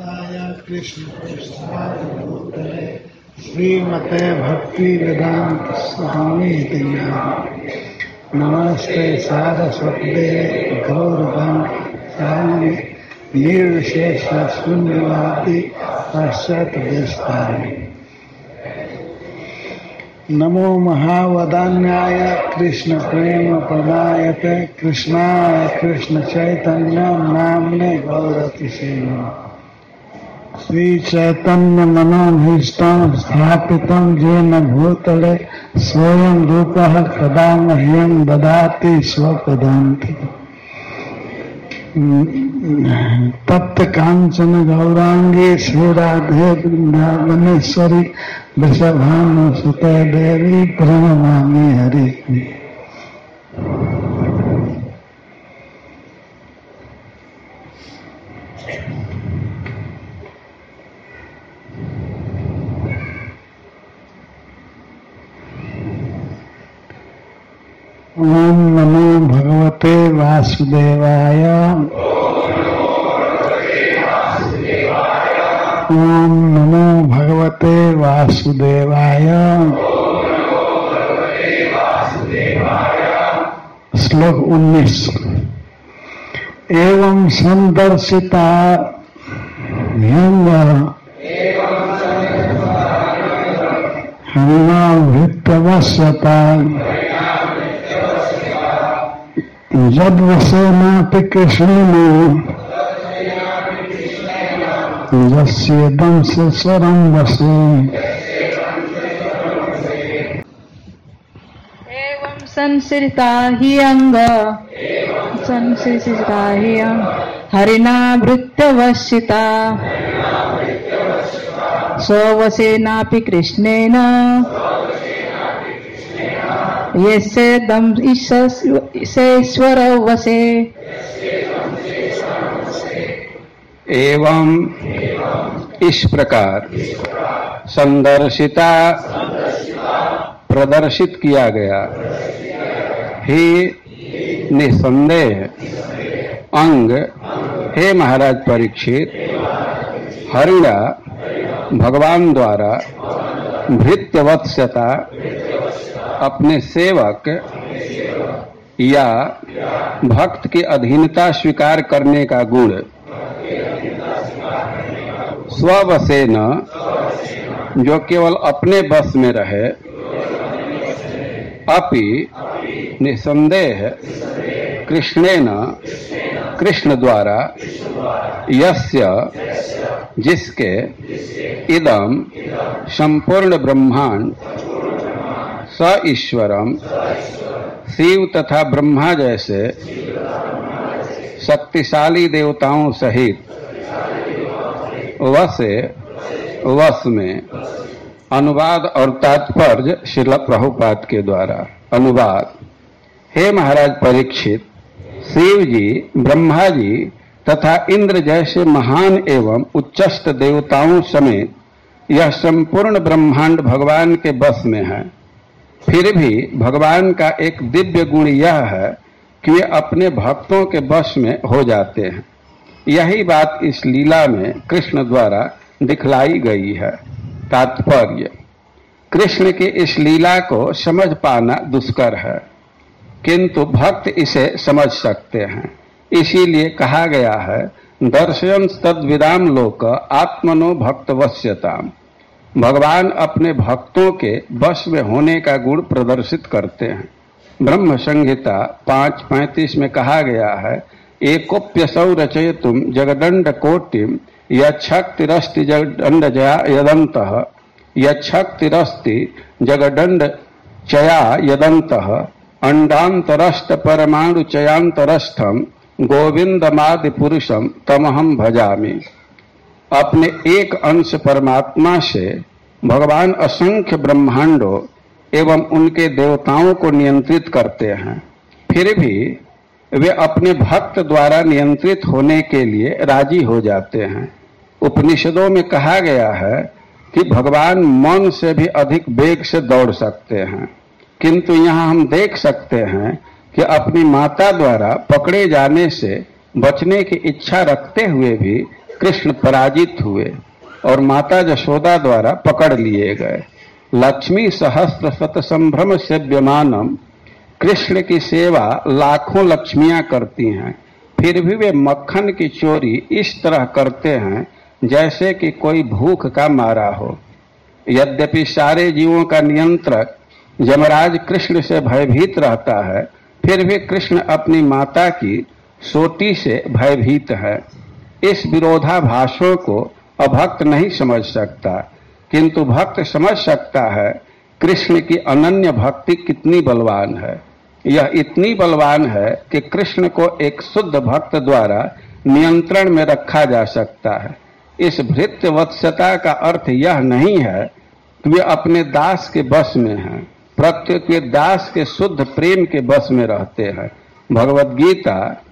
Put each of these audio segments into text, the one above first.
नारायणाय कृष्णकृष्णाय श्रीमते भक्ति वेदांत स्वामी नमस्ते सारस्वते गौरवं निर्विशेष शून्यवादी पश्चात नमो महावदान्याय कृष्ण प्रेम प्रदायते। कृष्णाय कृष्ण चैतन्य नामने गौरतिशेन श्री चैतन्य मनोभीष्ट स्थापित जेन भूतले स्वयं रूप कदा मह्यम ददाति स्वपदांति तप्त कांचन गौरांगी श्री राधे वृंदावनेश्वरी वृषभानु सुत देवी प्रणमामि हरि। ओम नमो भगवते वासुदेवाय। ओम नमो भगवते वासुदेवाय। श्लोक उन्नीस। एवं संदर्शिता हरिणा वृत्तवश्यता यद्वसेनापि कृष्णेन यस्येदं स्वरं वसे। एवं संसृता हि अङ्ग संसृता हि हरिणा भृत्यवशिता स्ववसेनापि कृष्णेन। यस्येश्वर वसे। एवं इस प्रकार संदर्शिता प्रदर्शित किया गया। ही निसंदेह अंग, हे महाराज परीक्षित, हरिणा भगवान द्वारा भृत्यवत्स्यता अपने सेवक या भक्त की अधीनता स्वीकार करने का गुण स्ववसे न जो केवल अपने बस में रहे, अपि निसंदेह कृष्णे न कृष्ण द्वारा यस्य, जिसके इदम संपूर्ण ब्रह्मांड स ईश्वरम शिव तथा ब्रह्मा जैसे शक्तिशाली देवताओं सहित वसे, वस में अनुवाद और तात्पर्य शिल प्रभुपाद के द्वारा। अनुवाद। हे महाराज, परीक्षित शिव जी ब्रह्मा जी तथा इंद्र जैसे महान एवं उच्चस्त देवताओं समेत यह संपूर्ण ब्रह्मांड भगवान के बस में है। फिर भी भगवान का एक दिव्य गुण यह है कि वे अपने भक्तों के बस में हो जाते हैं। यही बात इस लीला में कृष्ण द्वारा दिखलाई गई है। तात्पर्य, कृष्ण की इस लीला को समझ पाना दुष्कर है। किंतु भक्त इसे समझ सकते हैं। इसीलिए कहा गया है दर्शन तद विदाम लोक आत्मनो भक्त वश्यताम भगवान अपने भक्तों के वश में होने का गुण प्रदर्शित करते हैं। ब्रह्म संहिता पाँच पैंतीस में कहा गया है एकोप्यसौ रचय तुम जगदंड कोटिम यक्षक्तिरस्ति जगदंड जया यदंत। यक्षक्तिरस्ति जगदंड चया यदंत। अंडांतरस्त परमाणु चयांतरस्थम गोविंदमादि पुरुषम तमहम भजामी। अपने एक अंश परमात्मा से भगवान असंख्य ब्रह्मांडों एवं उनके देवताओं को नियंत्रित करते हैं। फिर भी वे अपने भक्त द्वारा नियंत्रित होने के लिए राज़ी हो जाते हैं। उपनिषदों में कहा गया है कि भगवान मन से भी अधिक वेग से दौड़ सकते हैं। किंतु यहाँ हम देख सकते हैं कि अपनी माता द्वारा पकड़े जाने से बचने की इच्छा रखते हुए भी कृष्ण पराजित हुए और माता जशोदा द्वारा पकड़ लिए गए। लक्ष्मी सहस्त्र शत संभ्रम से व्यमानम, कृष्ण की सेवा लाखों लक्ष्मियाँ करती हैं। फिर भी वे मक्खन की चोरी इस तरह करते हैं जैसे कि कोई भूख का मारा हो। यद्यपि सारे जीवों का नियंत्रक यमराज कृष्ण से भयभीत रहता है, फिर भी कृष्ण अपनी माता की सोटी से भयभीत है। इस विरोधाभासों को अभक्त नहीं समझ सकता, किंतु भक्त समझ सकता है कृष्ण की अनन्य भक्ति कितनी बलवान है। यह इतनी बलवान है कि कृष्ण को एक शुद्ध भक्त द्वारा नियंत्रण में रखा जा सकता है। इस भृत्य वत्सता का अर्थ यह नहीं है कि वे अपने दास के बस में हैं। प्रत्युत वे दास के शुद्ध प्रेम के बस में रहते हैं। भगवत गीता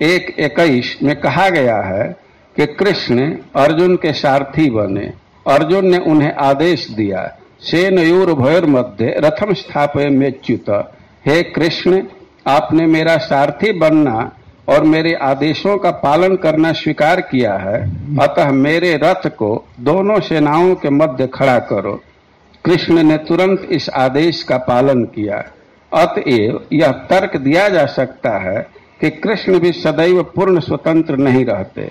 एक इक्कीस में कहा गया है कि कृष्ण अर्जुन के सारथी बने। अर्जुन ने उन्हें आदेश दिया सेनयूर भयर मध्य रथम स्थापय मेच्युत। हे कृष्ण, आपने मेरा सारथी बनना और मेरे आदेशों का पालन करना स्वीकार किया है। अतः मेरे रथ को दोनों सेनाओं के मध्य खड़ा करो। कृष्ण ने तुरंत इस आदेश का पालन किया। अतएव यह तर्क दिया जा सकता है कि कृष्ण भी सदैव पूर्ण स्वतंत्र नहीं रहते।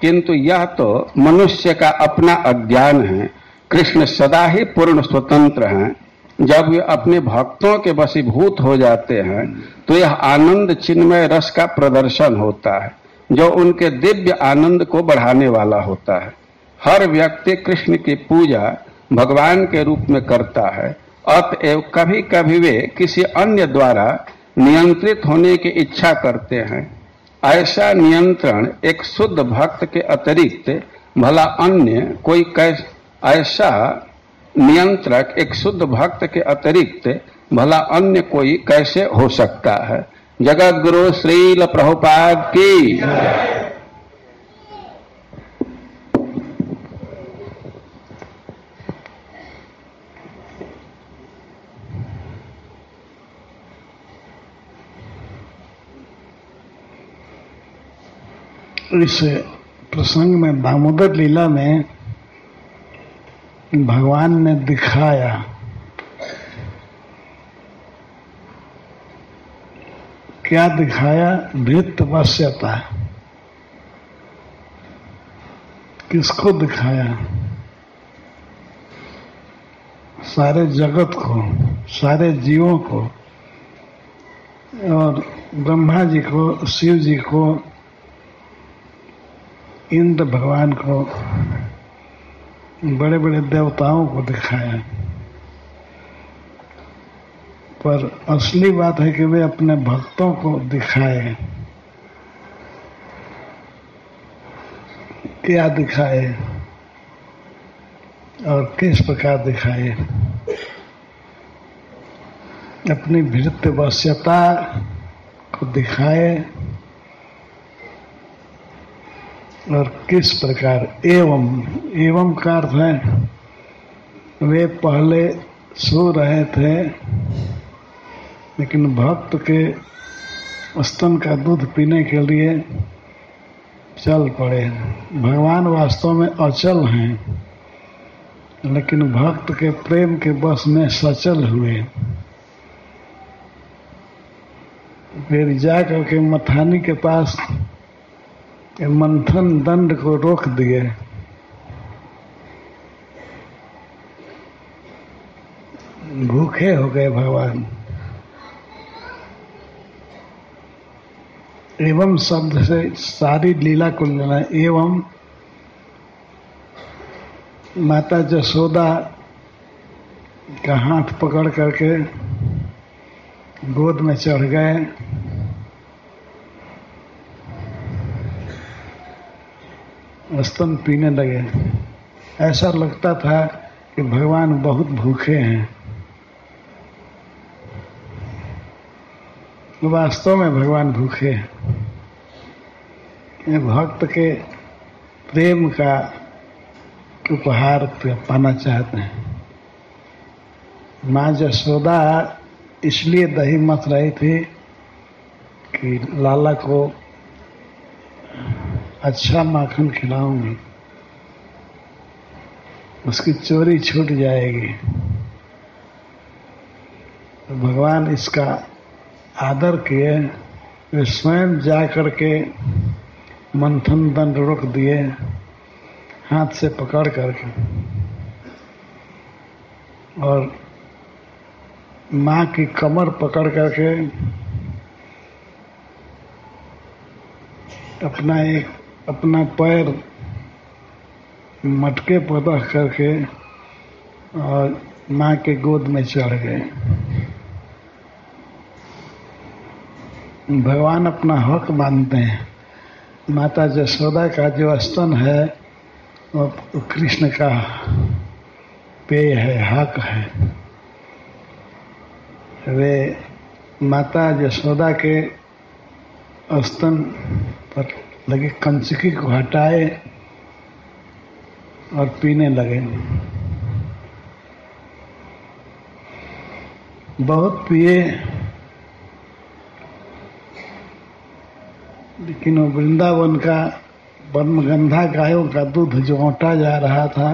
किंतु यह तो मनुष्य का अपना अज्ञान है। कृष्ण सदा ही पूर्ण स्वतंत्र हैं। जब वे अपने भक्तों के वशीभूत हो जाते हैं तो यह आनंद चिन्मय रस का प्रदर्शन होता है, जो उनके दिव्य आनंद को बढ़ाने वाला होता है। हर व्यक्ति कृष्ण की पूजा भगवान के रूप में करता है अतएव कभी कभी वे किसी अन्य द्वारा नियंत्रित होने की इच्छा करते हैं। ऐसा नियंत्रण एक शुद्ध भक्त के अतिरिक्त भला अन्य कोई ऐसा नियंत्रक एक शुद्ध भक्त के अतिरिक्त भला अन्य कोई कैसे हो सकता है? जगत गुरु श्रील प्रभुपाद की इस प्रसंग में दामोदर लीला में भगवान ने दिखाया। क्या दिखाया? वृत्त वश्यता किसको दिखाया? सारे जगत को, सारे जीवों को और ब्रह्मा जी को, शिव जी को इंद्र भगवान को बड़े बड़े देवताओं को दिखाया। पर असली बात है कि वे अपने भक्तों को दिखाए। क्या दिखाए? और किस प्रकार दिखाए? अपनी भृत्य वश्यता को दिखाए। और किस प्रकार? एवं एवं का अर्थ है, वे पहले सो रहे थे, लेकिन भक्त के स्तन का दूध पीने के लिए चल पड़े भगवान वास्तव में अचल हैं, लेकिन भक्त के प्रेम के बस में सचल हुए। फिर जा करके मथानी के पास मंथन दंड को रोक दिए। भूखे हो गए भगवान। एवं शब्द से सारी लीला को एवं माता जसोदा का हाथ पकड़ करके गोद में चढ़ गए। स्तन पीने लगे। ऐसा लगता था कि भगवान बहुत भूखे हैं। वास्तव में भगवान भूखे हैं। भक्त के प्रेम का उपहार पाना चाहते हैं। माँ जसोदा इसलिए दही मत रही थी कि लाला को अच्छा माखन खिलाऊँगी। उसकी चोरी छूट जाएगी। तो भगवान इसका आदर किए, वे स्वयं जा करके मंथन दंड रोक दिए, हाथ से पकड़ करके। और माँ की कमर पकड़ करके अपना एक अपना पैर मटके पर रख करके और माँ के गोद में चढ़ गए। भगवान अपना हक मानते हैं। माता जसोदा का जो स्तन है, वो कृष्ण का पेय है, हक है। वे माता जसोदा के स्तन पर लगे कंचकी को हटाए और पीने लगे। बहुत पिए, लेकिन वो वृंदावन का गंधा गायों का दूध जो औटा जा रहा था,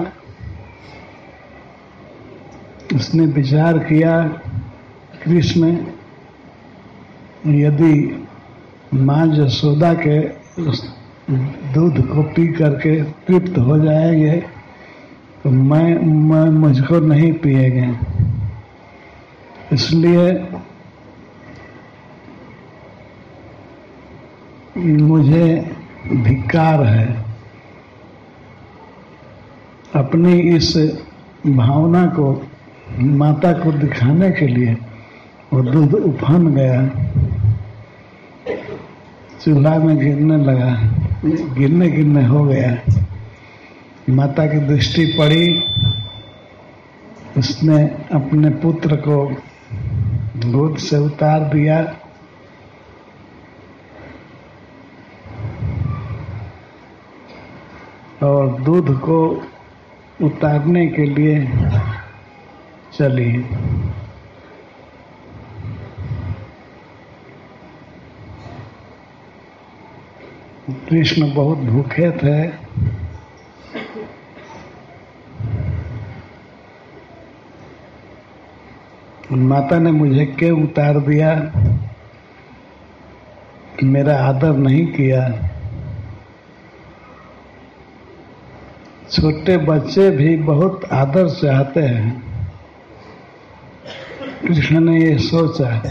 उसने विचार किया, कृष्ण, यदि माँ जसोदा के दूध को पी करके तृप्त हो जाएँगे तो मैं मैं मुझको नहीं पिएँगे। इसलिए मुझे धिक्कार है। अपनी इस भावना को माता को दिखाने के लिए वो दूध उफान गया। चूल्हा में गिरने लगा। गिरने गिरने हो गया। माता की दृष्टि पड़ी। उसने अपने पुत्र को गोद से उतार दिया। और दूध को उतारने के लिए चली। कृष्ण बहुत भूखे थे। माता ने मुझे क्यों उतार दिया? मेरा आदर नहीं किया। छोटे बच्चे भी बहुत आदर चाहते हैं। कृष्ण ने ये सोचा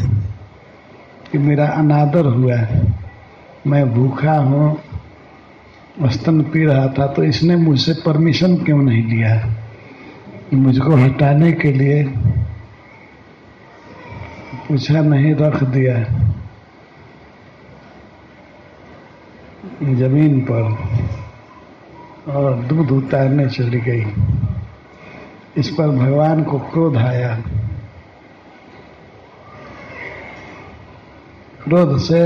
कि मेरा अनादर हुआ है। मैं भूखा हूँ। स्तन पी रहा था तो इसने मुझसे परमिशन क्यों नहीं लिया? मुझको हटाने के लिए पूछा नहीं, रख दिया। ज़मीन पर और दूध उतारने चली गई। इस पर भगवान को क्रोध आया। क्रोध से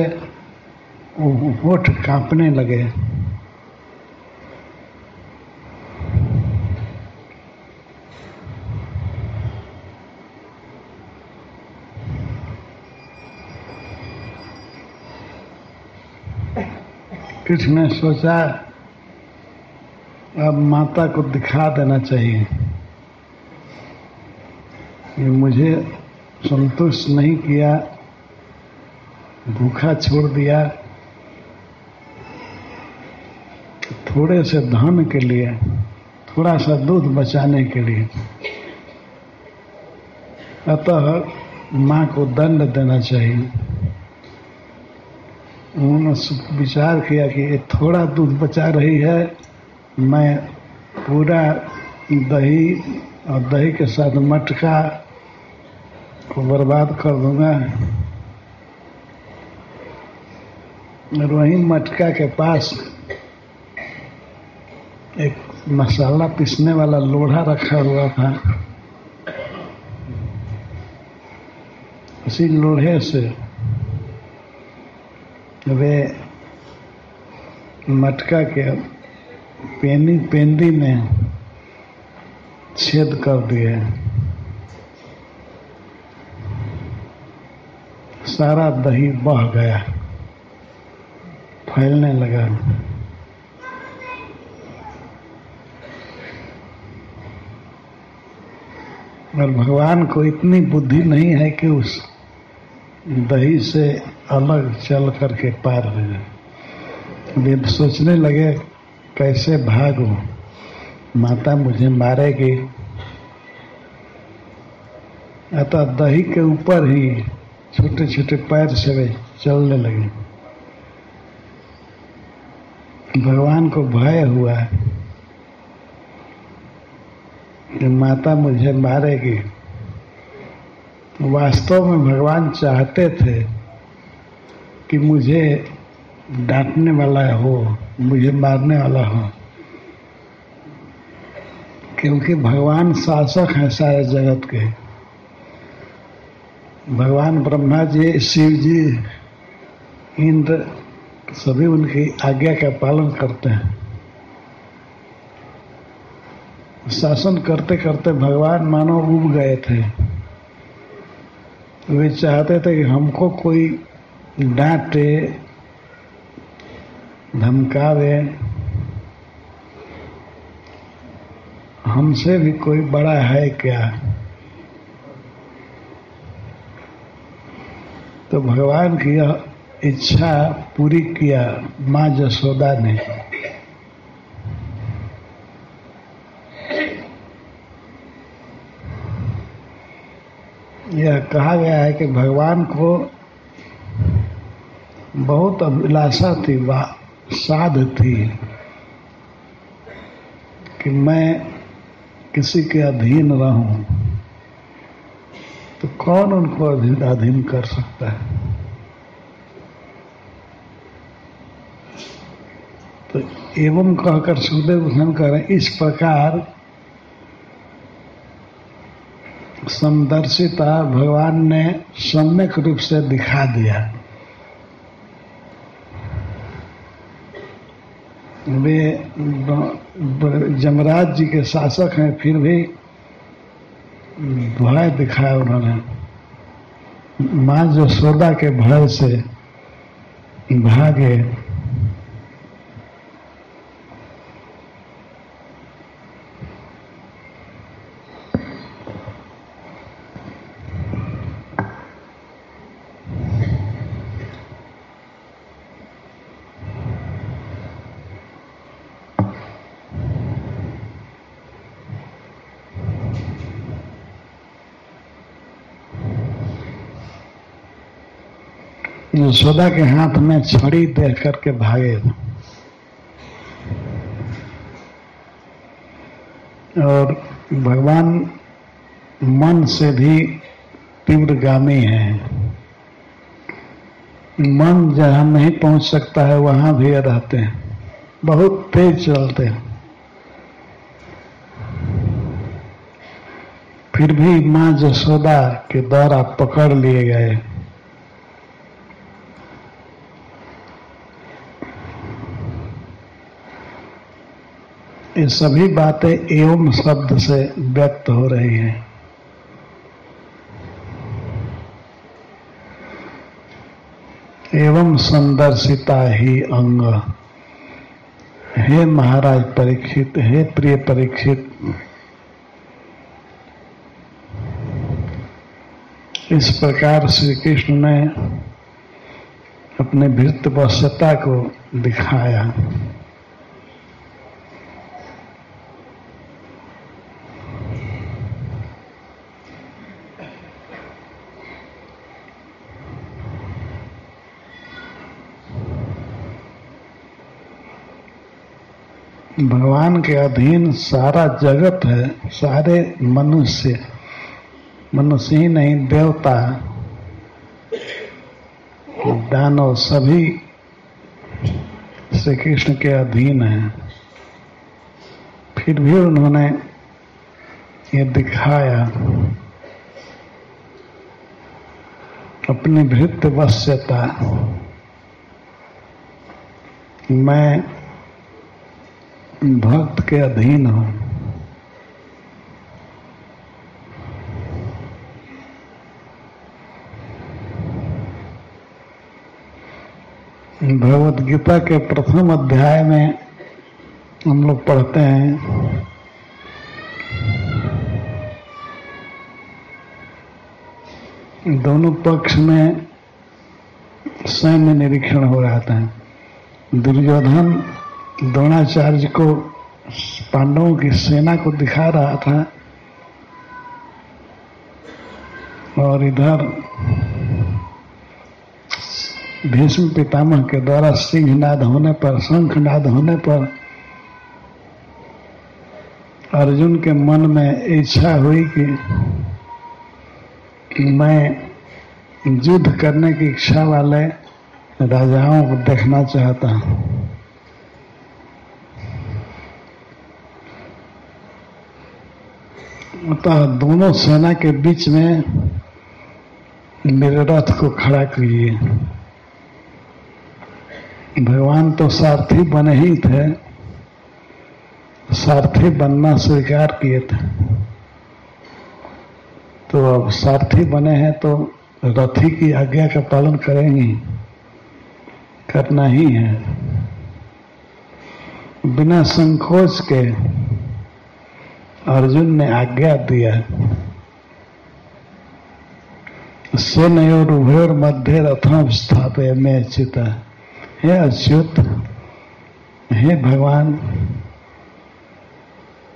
होठ कांपने लगे। कृष्ण ने सोचा, अब माता को दिखा देना चाहिए। कि मुझे संतुष्ट नहीं किया, भूखा छोड़ दिया। थोड़े से धन के लिए, थोड़ा सा दूध बचाने के लिए। अतः माँ को दंड देना चाहिए। उन्होंने विचार किया कि ये थोड़ा दूध बचा रही है। मैं पूरा दही और दही के साथ मटका को बर्बाद कर दूँगा। और वहीं मटका के पास एक मसाला पीसने वाला लोढ़ा रखा हुआ था। उसी लोढ़े से वे मटका के पेनी, पेंदी ने छेद कर दिए। सारा दही बह गया। फैलने लगा। और भगवान को इतनी बुद्धि नहीं है कि उस दही से अलग चल करके पार हो जाए। वे सोचने लगे, कैसे भागो? माता मुझे मारेगी। अतः दही के ऊपर ही छोटे छोटे पैर से वे चलने लगे। भगवान को भय हुआ कि माता मुझे मारेगी। वास्तव में भगवान चाहते थे कि मुझे डांटने वाला हो, मुझे मारने वाला हो। क्योंकि भगवान शासक हैं सारे जगत के। भगवान ब्रह्मा जी, शिव जी, इंद्र सभी उनकी आज्ञा का पालन करते हैं। शासन करते करते भगवान मानो उब गए थे। वे चाहते थे कि हमको कोई डांटे, धमकावे। हमसे भी कोई बड़ा है क्या? तो भगवान की यह इच्छा पूरी किया, माँ जसोदा ने। यह कहा गया है कि भगवान को बहुत अभिलाषा थी, वा साध थी कि मैं किसी के अधीन रहूँ। तो कौन उनको अधीन अधीन कर सकता है? तो एवं कहकर सुखदेव रहे हैं, इस प्रकार समदर्शिता भगवान ने सम्यक रूप से दिखा दिया। वे जमराज जी के शासक हैं, फिर भी भय दिखाया उन्होंने। माँ जसोदा के भय से भागे यशोदा के हाथ में छड़ी दे करके भागे। और भगवान मन से भी तीव्रगामी है। मन जहाँ नहीं पहुँच सकता है, वहाँ भी रहते हैं। बहुत तेज चलते हैं। फिर भी माँ जसोदा के द्वारा पकड़ लिए गए। ये सभी बातें एवं शब्द से व्यक्त हो रही हैं। एवं संदर्शिता ही अंग। हे महाराज परीक्षित, हे प्रिय परीक्षित, इस प्रकार श्री कृष्ण ने अपने भृत को दिखाया। भगवान के अधीन सारा जगत है, सारे मनुष्य मनुष्य ही नहीं, देवता दानव सभी श्री कृष्ण के अधीन है। फिर भी उन्होंने ये दिखाया, अपनी भृत वश्यता। मैं भक्त के अधीन हो। भगवत गीता के प्रथम अध्याय में हम लोग पढ़ते हैं, दोनों पक्ष में सैन्य निरीक्षण हो रहा था दुर्योधन द्रोणाचार्य को पांडवों की सेना को दिखा रहा था और इधर भीष्म पितामह के द्वारा सिंहनाद होने पर, शंखनाद होने पर अर्जुन के मन में इच्छा हुई कि मैं युद्ध करने की इच्छा वाले राजाओं को देखना चाहता हूँ। अतः दोनों सेना के बीच में मेरे रथ को खड़ा किए भगवान तो सारथी बने ही थे, सारथी बनना स्वीकार किए थे। तो अब सारथी बने हैं तो रथी की आज्ञा का पालन करेंगे, करना ही है। बिना संकोच के अर्जुन ने आज्ञा दिया। सेनयोर उभयोर मध्य रथम स्थापे में चिता। हे अच्युत, हे भगवान,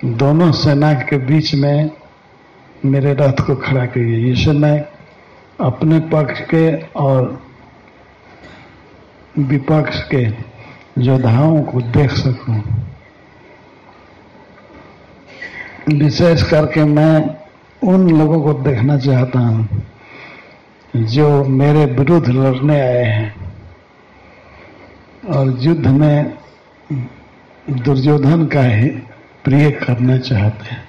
दोनों सेना के बीच में मेरे रथ को खड़ा करिए। जिससे मैं अपने पक्ष के और विपक्ष के योद्धाओं को देख सकूँ। विशेष करके मैं उन लोगों को देखना चाहता हूँ जो मेरे विरुद्ध लड़ने आए हैं और युद्ध में दुर्योधन का ही प्रिय करना चाहते हैं।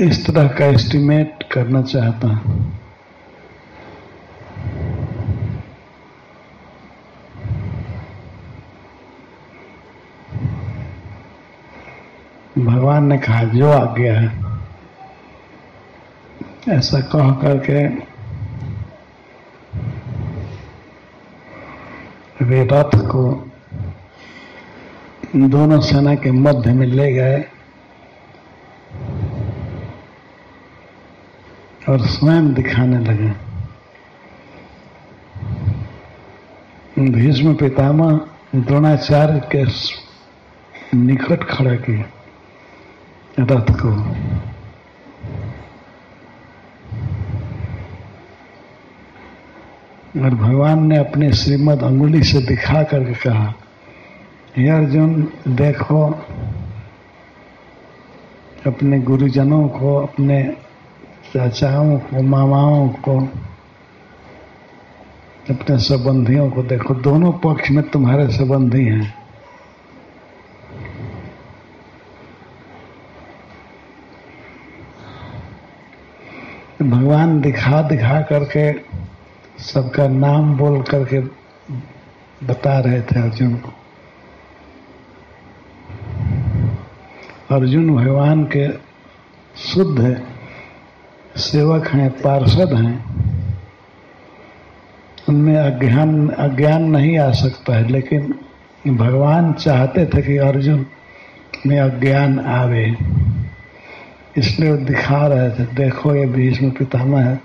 इस तरह का एस्टिमेट करना चाहता हूँ। भगवान ने कहा, जो आ गया है। ऐसा कह करके वे रथ को दोनों सेना के मध्य में ले गए और स्वयं दिखाने लगे। भीष्म पितामह द्रोणाचार्य के निकट खड़ा किया रथ को और भगवान ने अपने श्रीमद अंगुली से दिखा करके कहा, हे अर्जुन, देखो, अपने गुरुजनों को, अपने चाचाओं को, मामाओं को, अपने संबंधियों को देखो, दोनों पक्ष में तुम्हारे संबंधी हैं। भगवान दिखा दिखा करके सबका नाम बोल करके बता रहे थे अर्जुन को। अर्जुन भगवान के शुद्ध सेवक हैं, पार्षद हैं। उनमें अज्ञान अज्ञान नहीं आ सकता है, लेकिन भगवान चाहते थे कि अर्जुन में अज्ञान आवे। इसलिए वो दिखा रहे थे, देखो ये भीष्म पितामह है।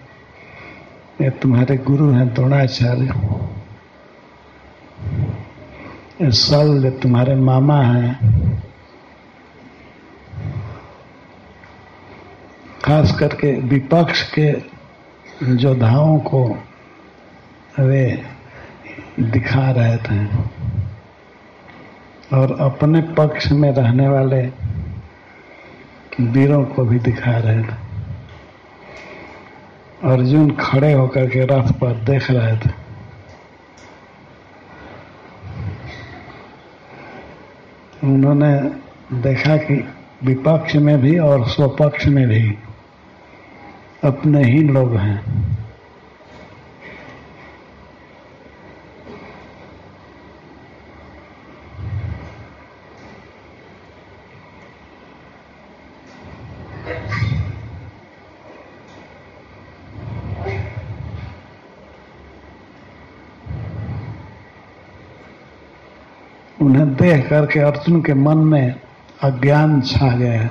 ये तुम्हारे गुरु हैं, द्रोणाचार्य। ये शल्य तुम्हारे मामा हैं। खास करके विपक्ष के योद्धाओं को वे दिखा रहे थे। और अपने पक्ष में रहने वाले वीरों को भी दिखा रहे थे। अर्जुन खड़े होकर के रथ पर देख रहे थे। उन्होंने देखा कि विपक्ष में भी और स्वपक्ष में भी अपने ही लोग हैं उन्हें देख करके अर्जुन के मन में अज्ञान छा गया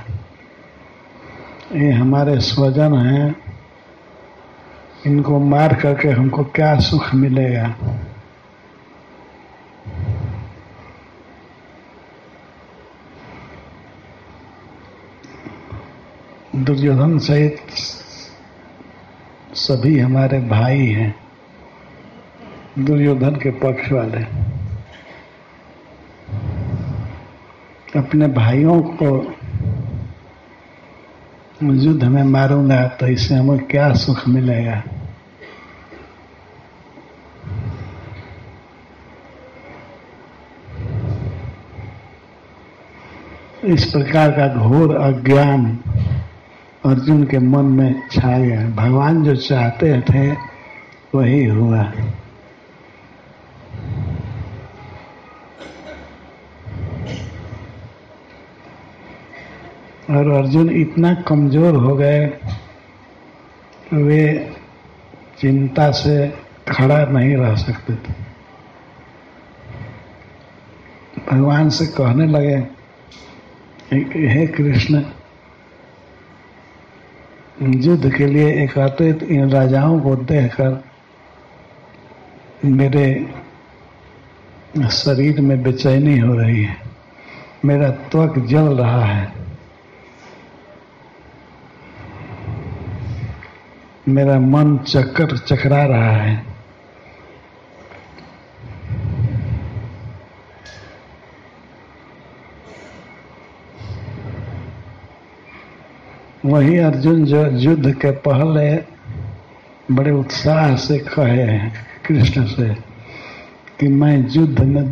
ये हमारे स्वजन हैं। इनको मार करके हमको क्या सुख मिलेगा? दुर्योधन सहित सभी हमारे भाई हैं। दुर्योधन के पक्ष वाले। अपने भाइयों को युद्ध में मारूँगा तो इससे हमें क्या सुख मिलेगा? इस प्रकार का घोर अज्ञान अर्जुन के मन में छा गया भगवान जो चाहते थे, वही हुआ। और अर्जुन इतना कमज़ोर हो गए वे चिंता से खड़ा नहीं रह सकते थे। भगवान से कहने लगे हे कृष्ण, युद्ध के लिए एकत्रित इन राजाओं को देखकर मेरे शरीर में बेचैनी हो रही है, मेरा त्वक जल रहा है। मेरा मन चक्कर चकरा रहा है। वही अर्जुन जो युद्ध के पहले बड़े उत्साह से कहे हैं कृष्ण से कि मैं युद्ध में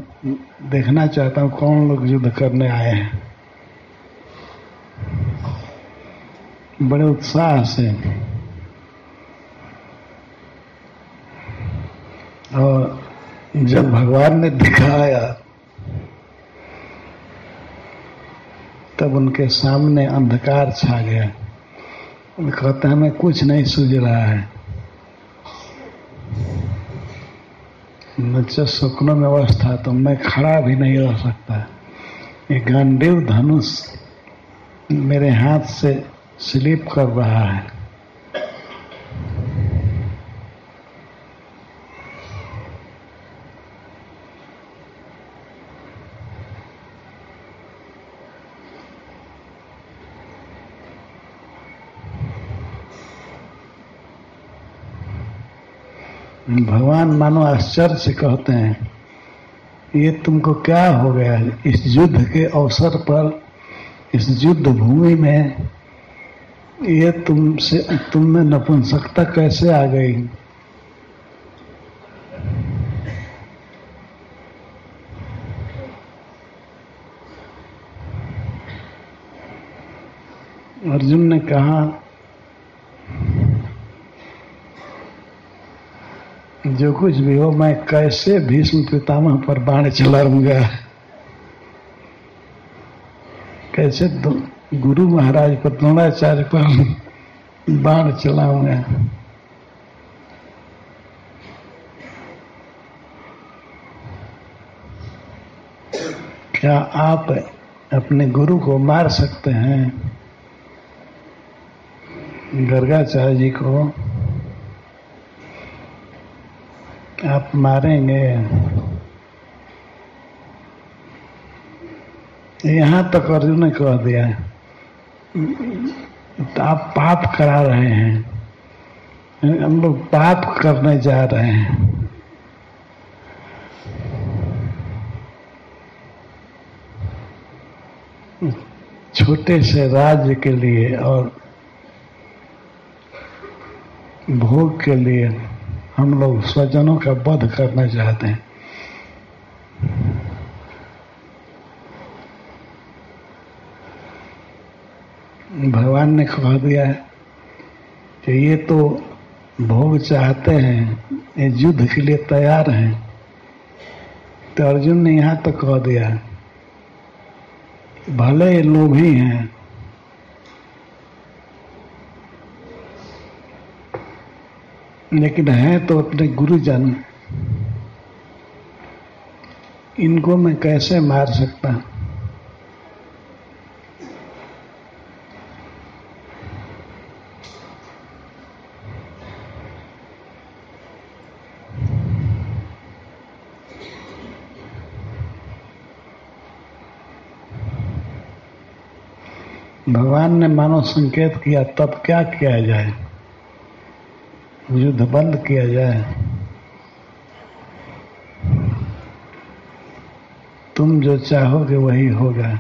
देखना चाहता हूँ, कौन लोग युद्ध करने आए हैं? बड़े उत्साह से और जब भगवान ने दिखाया तब उनके सामने अंधकार छा गया। कहते हमें कुछ नहीं सूझ रहा है। मुझसे स्वप्नों में अवस्था तो मैं खड़ा भी नहीं रह सकता। ये गांडीव धनुष मेरे हाथ से स्लिप कर रहा है। भगवान मानो आश्चर्य से कहते हैं, ये तुमको क्या हो गया? इस युद्ध के अवसर पर, इस युद्ध भूमि में, ये तुमसे तुम में नपुंसकता कैसे आ गई? अर्जुन ने कहा जो कुछ भी हो, मैं कैसे भीष्म पितामह पर बाण चलाऊँगा? कैसे गुरु महाराज पर, द्रोणाचार्य पर बाण चलाऊँगा? क्या आप अपने गुरु को मार सकते हैं? गर्गाचार्य जी को आप मारेंगे। यहाँ तक तो अर्जुन ने कह दिया तो आप पाप करा रहे हैं। हम लोग पाप करने जा रहे हैं। छोटे से राज्य के लिए और भोग के लिए हम लोग स्वजनों का वध करना चाहते हैं। भगवान ने कह दिया है कि ये तो भोग चाहते हैं, ये युद्ध के लिए तैयार हैं। तो अर्जुन ने यहाँ तक कह दिया भले ये लोभी हैं लेकिन है तो अपने गुरुजन, इनको मैं कैसे मार सकता? भगवान ने मानो संकेत किया, तब क्या किया जाए? युद्ध बंद किया जाए। तुम जो चाहोगे वही होगा।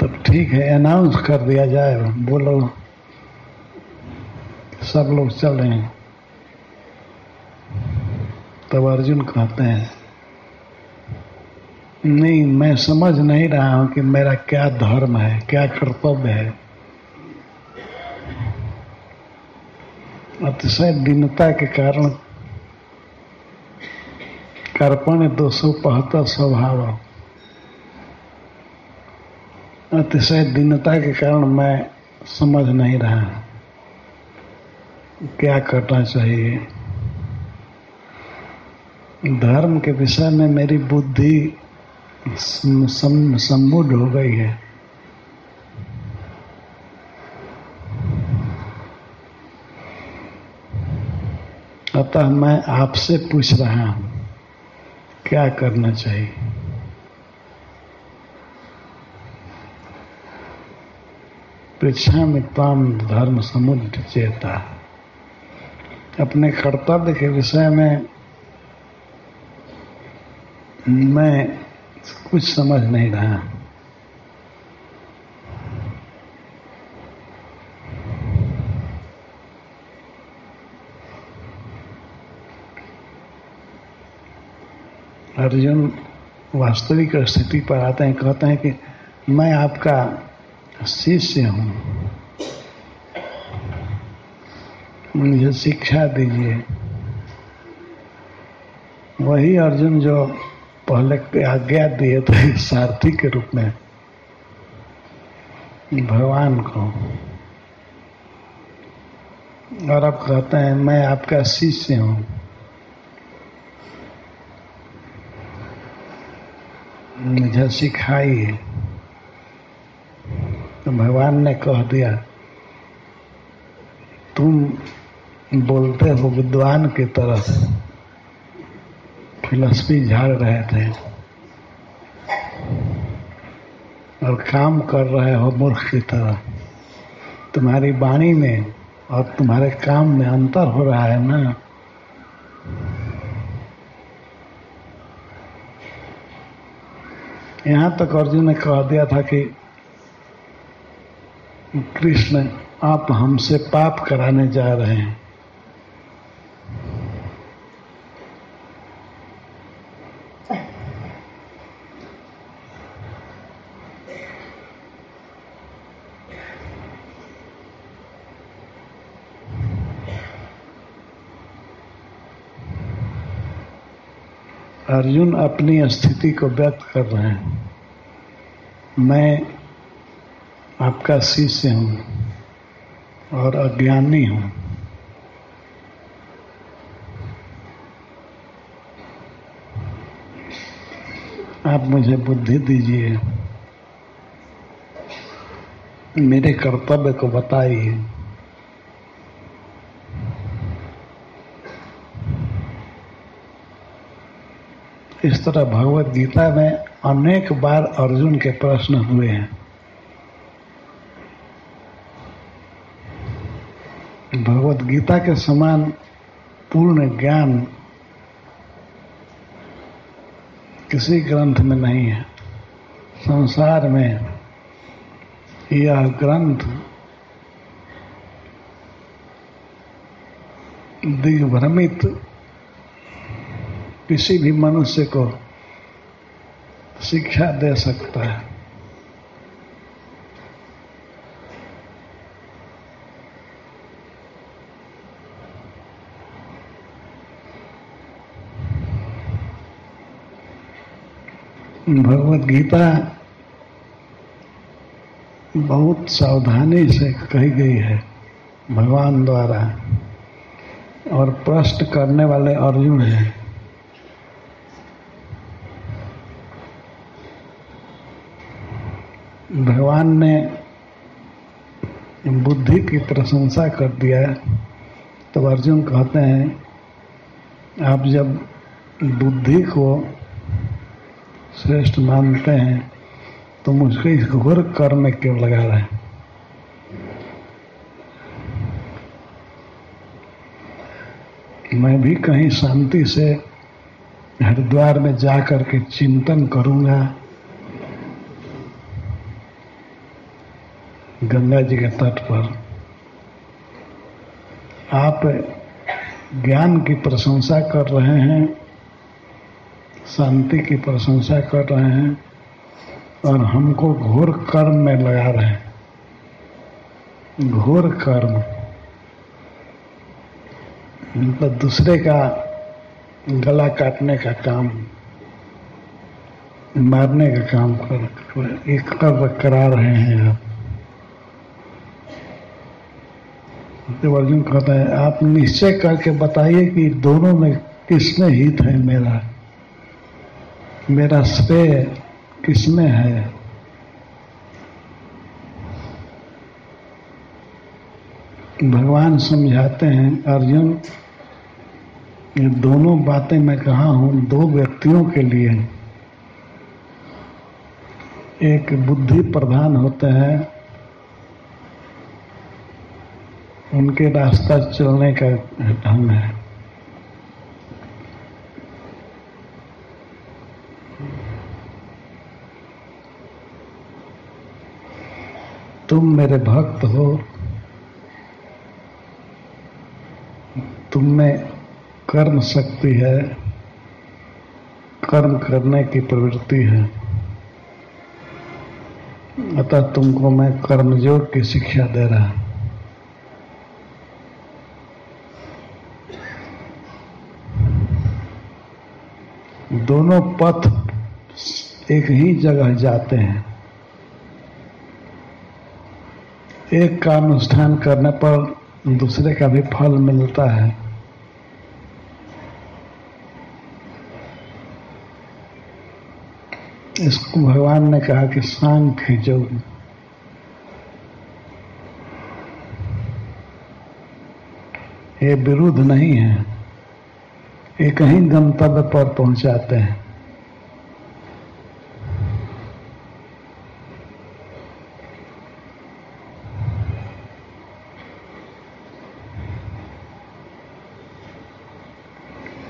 तब ठीक है अनाउंस कर दिया जाए, बोलो, सब लोग चल रहे हैं। तब अर्जुन कहते हैं नहीं, मैं समझ नहीं रहा हूँ कि मेरा क्या धर्म है, क्या कर्तव्य है। अतिशय दीनता के कारण कर्पण दो सौ बहत्तर स्वभाव। अतिशय दीनता के कारण मैं समझ नहीं रहा क्या करना चाहिए। धर्म के विषय में मेरी बुद्धि सम्मुड हो गई है। अतः मैं आपसे पूछ रहा हूँ, क्या करना चाहिए? पृछा में ताम धर्म समुद्र चेता। अपने कर्तव्य के विषय में मैं कुछ समझ नहीं रहा। अर्जुन वास्तविक स्थिति पर आते हैं, कहते हैं कि मैं आपका शिष्य हूँ। मुझे शिक्षा दीजिए। वही अर्जुन जो पहले आज्ञा दिए थे सारथी के रूप में भगवान को। और अब कहते हैं, मैं आपका शिष्य हूँ। मुझे सिखाइए तो भगवान ने कह दिया, तुम बोलते हो विद्वान की तरह। फिलसफी झाड़ रहे थे। और काम कर रहे हो मूर्ख की तरह। तुम्हारी वाणी में और तुम्हारे काम में अंतर हो रहा है ना? यहाँ तक अर्जुन ने कह दिया था कि कृष्ण, आप हमसे पाप कराने जा रहे हैं। अर्जुन अपनी स्थिति को व्यक्त कर रहे हैं। मैं आपका शिष्य हूँ और अज्ञानी हूँ। आप मुझे बुद्धि दीजिए। मेरे कर्तव्य को बताइए। इस तरह भगवत गीता में अनेक बार अर्जुन के प्रश्न हुए हैं। भगवत गीता के समान पूर्ण ज्ञान किसी ग्रंथ में नहीं है। संसार में यह ग्रंथ दिग्भ्रमित किसी भी मनुष्य को शिक्षा दे सकता है। भगवत गीता बहुत सावधानी से कही गई है भगवान द्वारा और प्रश्न करने वाले अर्जुन हैं। भगवान ने बुद्धि की प्रशंसा कर दिया तो अर्जुन कहते हैं, आप जब बुद्धि को श्रेष्ठ मानते हैं तो मुझको इस घोर कर्म में क्यों लगा रहे हैं? मैं भी कहीं शांति से हरिद्वार में जा करके चिंतन करूँगा। गंगा जी के तट पर, आप ज्ञान की प्रशंसा कर रहे हैं, शांति की प्रशंसा कर रहे हैं, और हमको घोर कर्म में लगा रहे हैं। घोर कर्म। मतलब दूसरे का गला काटने का काम, मारने का काम कर एक कर करा रहे हैं आप तो अर्जुन कहता है, आप निश्चय करके बताइए कि दोनों में किसमें हित है मेरा? मेरा श्रेय किसमें है? भगवान समझाते हैं, अर्जुन, ये दोनों बातें मैं कहा हूँ, दो व्यक्तियों के लिए। एक बुद्धि प्रधान होते हैं उनके रास्ता चलने का ढंग है। तुम मेरे भक्त हो। तुम में कर्म शक्ति है। कर्म करने की प्रवृत्ति है। अतः तुमको मैं कर्मयोग की शिक्षा दे रहा दोनों पथ एक ही जगह जाते हैं। एक का अनुष्ठान करने पर दूसरे का भी फल मिलता है। इसको भगवान ने कहा कि सांख्य योग ये विरुद्ध नहीं है। ये ही गंतव्य पर पहुंचाते हैं।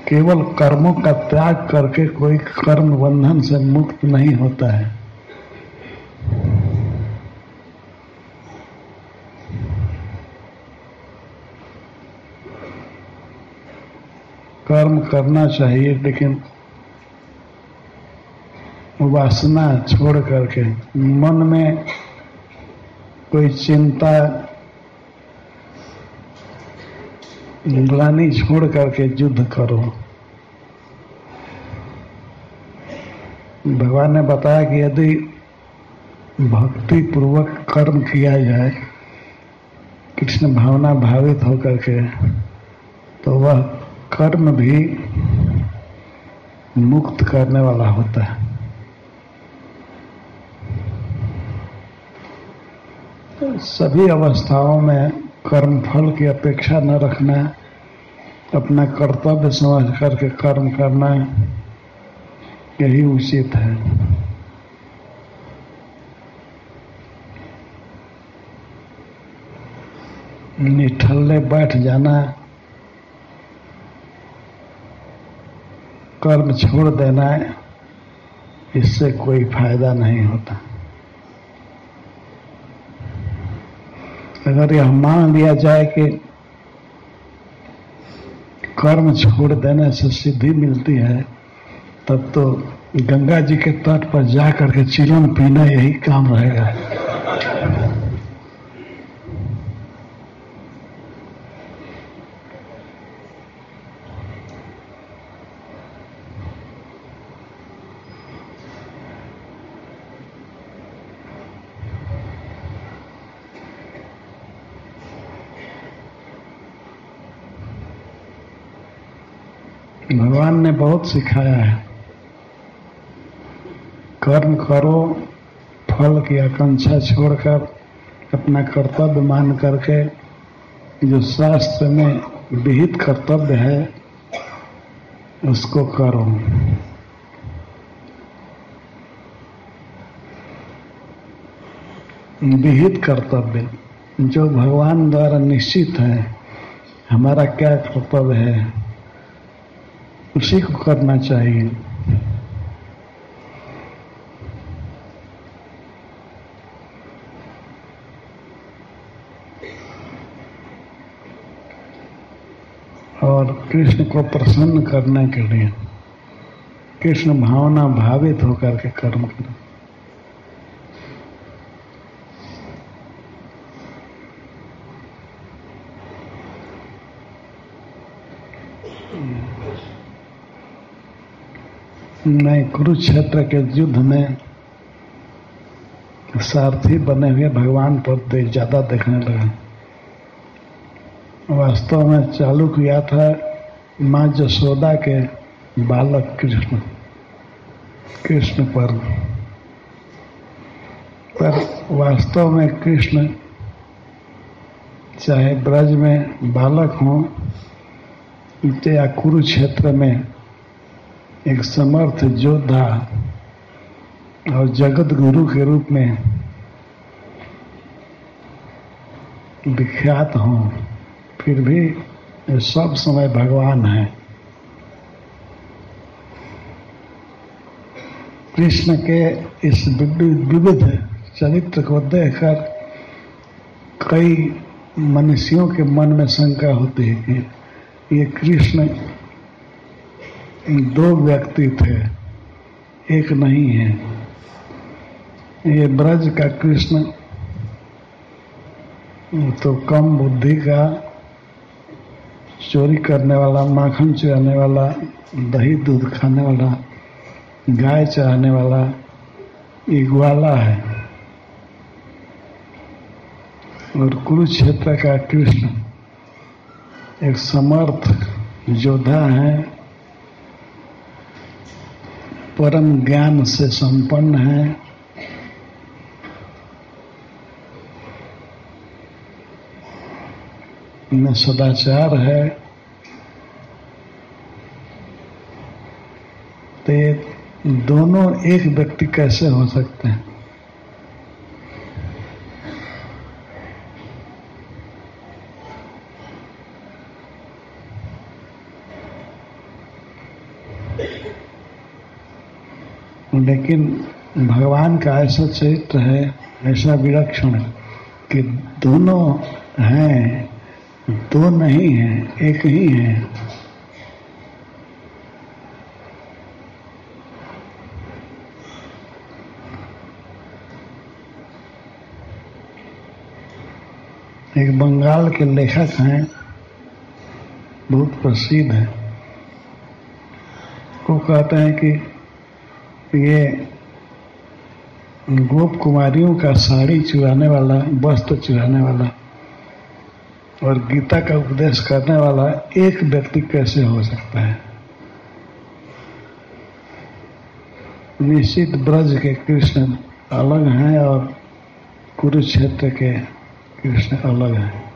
केवल कर्मों का त्याग करके कोई कर्म बंधन से मुक्त नहीं होता है। कर्म करना चाहिए, लेकिन वासना छोड़ करके मन में कोई चिंता ग्लानी छोड़ करके युद्ध करो। भगवान ने बताया कि यदि भक्ति पूर्वक कर्म किया जाए, कृष्ण भावना भावित होकर के तो वह कर्म भी मुक्त करने वाला होता है। तो सभी अवस्थाओं में कर्म फल की अपेक्षा न रखना, अपना कर्तव्य समझ करके कर्म करना यही उचित है। निठल्ले बैठ जाना कर्म छोड़ देना है, इससे कोई फ़ायदा नहीं होता। अगर यह मान लिया जाए कि कर्म छोड़ देने से सिद्धि मिलती है, तब तो गंगा जी के तट पर जा करके चिलम पीना यही काम रहेगा। बहुत सिखाया है। कर्म करो, फल की आकांक्षा छोड़कर, अपना कर्तव्य मान करके, जो शास्त्र में विहित कर्तव्य है, उसको करो। विहित कर्तव्य, जो भगवान द्वारा निश्चित है, हमारा क्या कर्तव्य है? उसी को करना चाहिए। और कृष्ण को प्रसन्न करने के लिए कृष्ण भावना भावित होकर के कर्म करें नहीं कुरुक्षेत्र के युद्ध में सारथी बने हुए भगवान पर ज़्यादा देखने लगा। वास्तव में चालू किया था माँ जसोदा के बालक कृष्ण कृष्ण पर। पर वास्तव में कृष्ण चाहे ब्रज में बालक हो, या कुरुक्षेत्र में एक समर्थ योद्धा और जगत गुरु के रूप में विख्यात हों, फिर भी सब समय भगवान है। कृष्ण के इस विविध चरित्र को देखकर कई मनुष्यों के मन में शंका होती है कि ये कृष्ण दो व्यक्ति थे, एक नहीं है। ये ब्रज का कृष्ण तो कम बुद्धि का, चोरी करने वाला, माखन चुराने वाला, दही दूध खाने वाला, गाय चराने वाला इग्वाला है। और कुरुक्षेत्र का कृष्ण, एक समर्थ योद्धा है। परम ज्ञान से संपन्न है। में सदाचार है। तो ये दोनों एक व्यक्ति कैसे हो सकते हैं? लेकिन भगवान का ऐसा चरित्र है, ऐसा विलक्षण कि दोनों हैं, दो नहीं है, एक ही हैं। एक बंगाल के लेखक हैं, बहुत प्रसिद्ध है। वो कहते हैं कि ये गोप कुमारियों का साड़ी चुराने वाला, वस्त्र चुराने वाला और गीता का उपदेश करने वाला एक व्यक्ति कैसे हो सकता है? निश्चित ब्रज के कृष्ण अलग हैं और कुरुक्षेत्र के कृष्ण अलग हैं।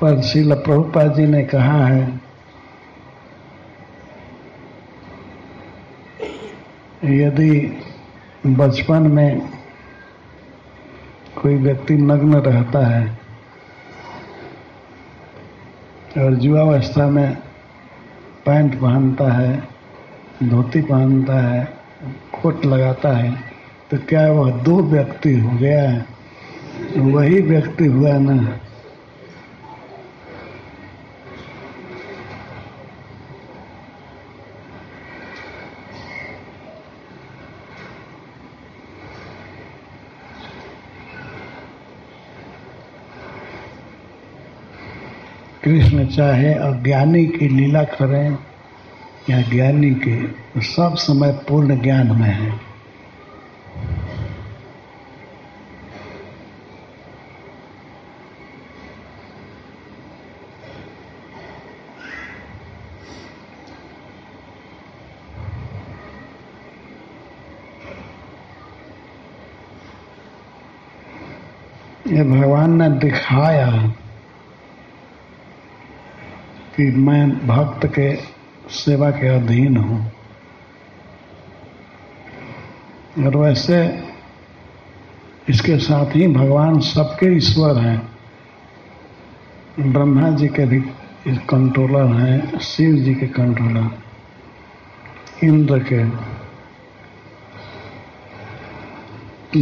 पर शिल प्रभुपाद जी ने कहा है यदि बचपन में कोई व्यक्ति नग्न रहता है और युवावस्था में पैंट पहनता है, धोती पहनता है, कोट लगाता है तो क्या वह दो व्यक्ति हो गया है? वही व्यक्ति हुआ ना। कृष्ण चाहे अज्ञानी की लीला करें या ज्ञानी की सब समय पूर्ण ज्ञान में है। ये भगवान ने दिखाया कि मैं भक्त के सेवा के अधीन हूँ। और वैसे इसके साथ ही भगवान सबके ईश्वर हैं। ब्रह्मा जी के भी कंट्रोलर हैं, शिव जी के कंट्रोलर इंद्र के,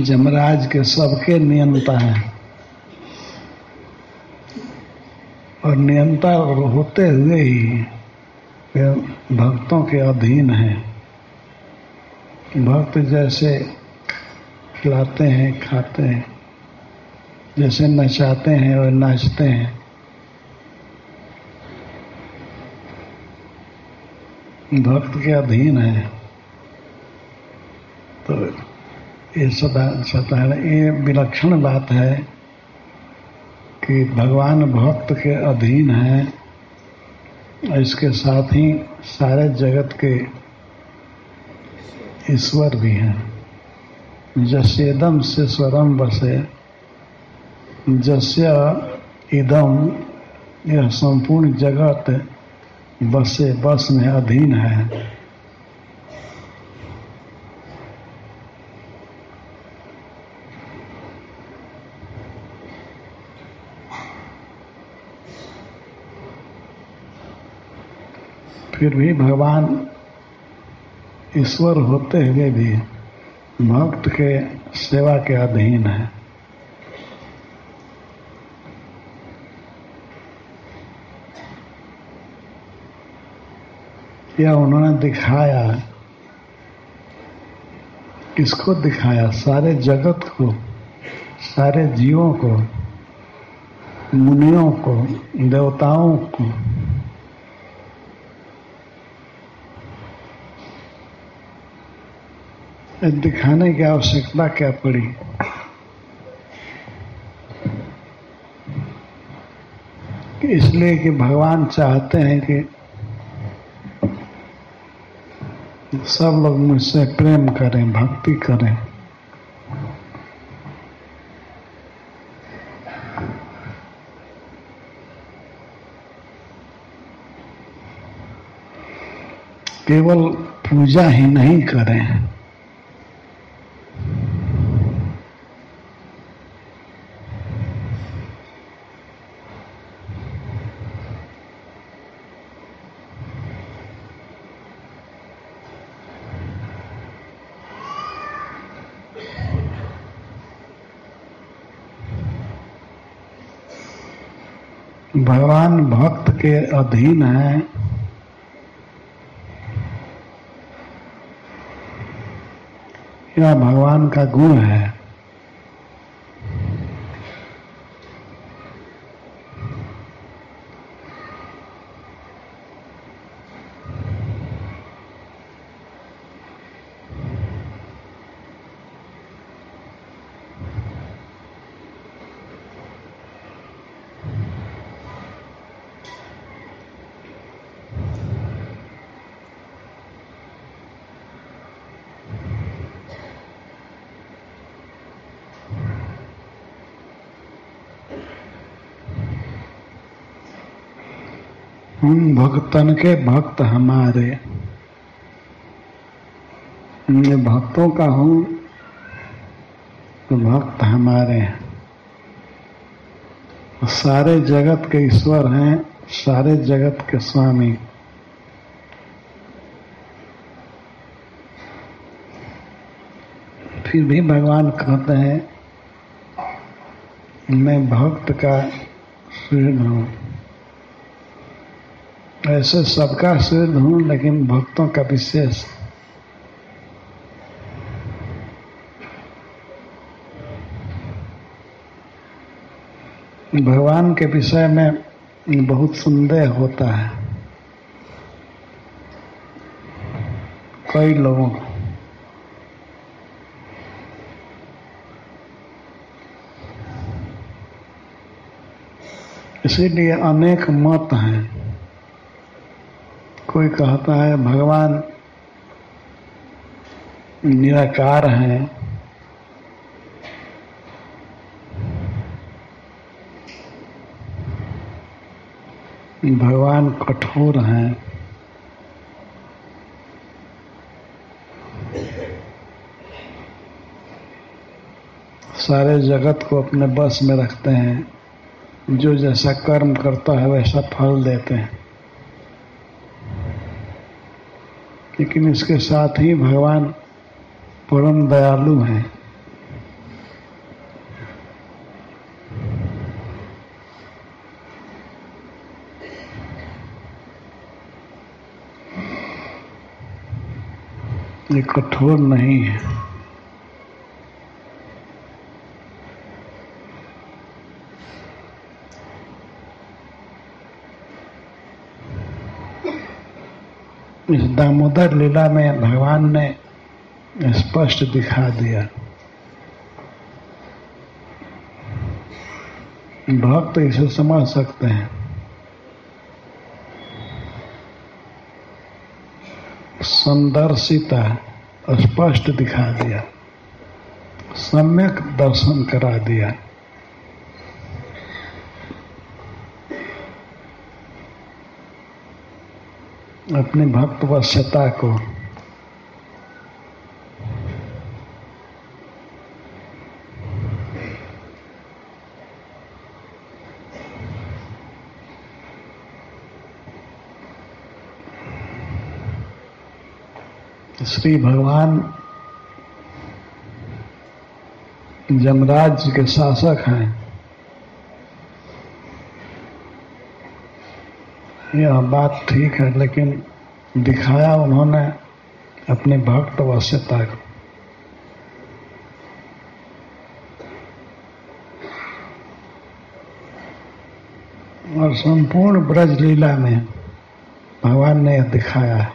जमराज के सबके नियंता हैं। और नियंता होते हुए ही भक्तों के अधीन हैं। भक्त जैसे खिलाते हैं, खाते हैं, जैसे नचाते हैं और नाचते हैं। भक्त के अधीन है। तो ये सदा सता ये विलक्षण बात है कि भगवान भक्त के अधीन है, इसके साथ ही सारे जगत के ईश्वर भी हैं। जस्यदम से स्वरम बसे जस्य इदम यह संपूर्ण जगत बसे बस में अधीन है। फिर भी भगवान ईश्वर होते हुए भी भक्त के सेवा के अधीन है। यह उन्होंने दिखाया, किसको दिखाया? सारे जगत को, सारे जीवों को, मुनियों को, देवताओं को दिखाने की आवश्यकता क्या पड़ी? इसलिए कि भगवान चाहते हैं कि सब लोग मुझसे प्रेम करें, भक्ति करें। केवल पूजा ही नहीं करें। भगवान भक्त के अधीन है। या भगवान का गुण है। भक्तन के भक्त हमारे। मैं भक्तों का हूँ तो भक्त हमारे हैं। सारे जगत के ईश्वर हैं, सारे जगत के स्वामी। फिर भी भगवान कहते हैं, मैं भक्त का ऋण हूँ। ऐसे सबका सिद्ध हूँ लेकिन भक्तों का विशेष। भगवान के विषय में बहुत संदेह होता है। कई लोगों को। इसीलिए अनेक मत हैं। कोई कहता है, भगवान, निराकार हैं। भगवान कठोर हैं। सारे जगत को अपने बस में रखते हैं। जो जैसा कर्म करता है, वैसा फल देते हैं। लेकिन इसके साथ ही भगवान परम दयालु हैं। ये कठोर नहीं है। इस दामोदर लीला में भगवान ने स्पष्ट दिखा दिया। भक्त इसे समझ सकते हैं। संदर्शिता स्पष्ट दिखा दिया। सम्यक दर्शन करा दिया। अपनी भक्त वश्यता को। श्री भगवान जमराज के शासक हैं। यह बात ठीक है, लेकिन दिखाया उन्होंने अपने भक्त वश्यता को। और संपूर्ण ब्रज लीला में भगवान ने यह दिखाया है।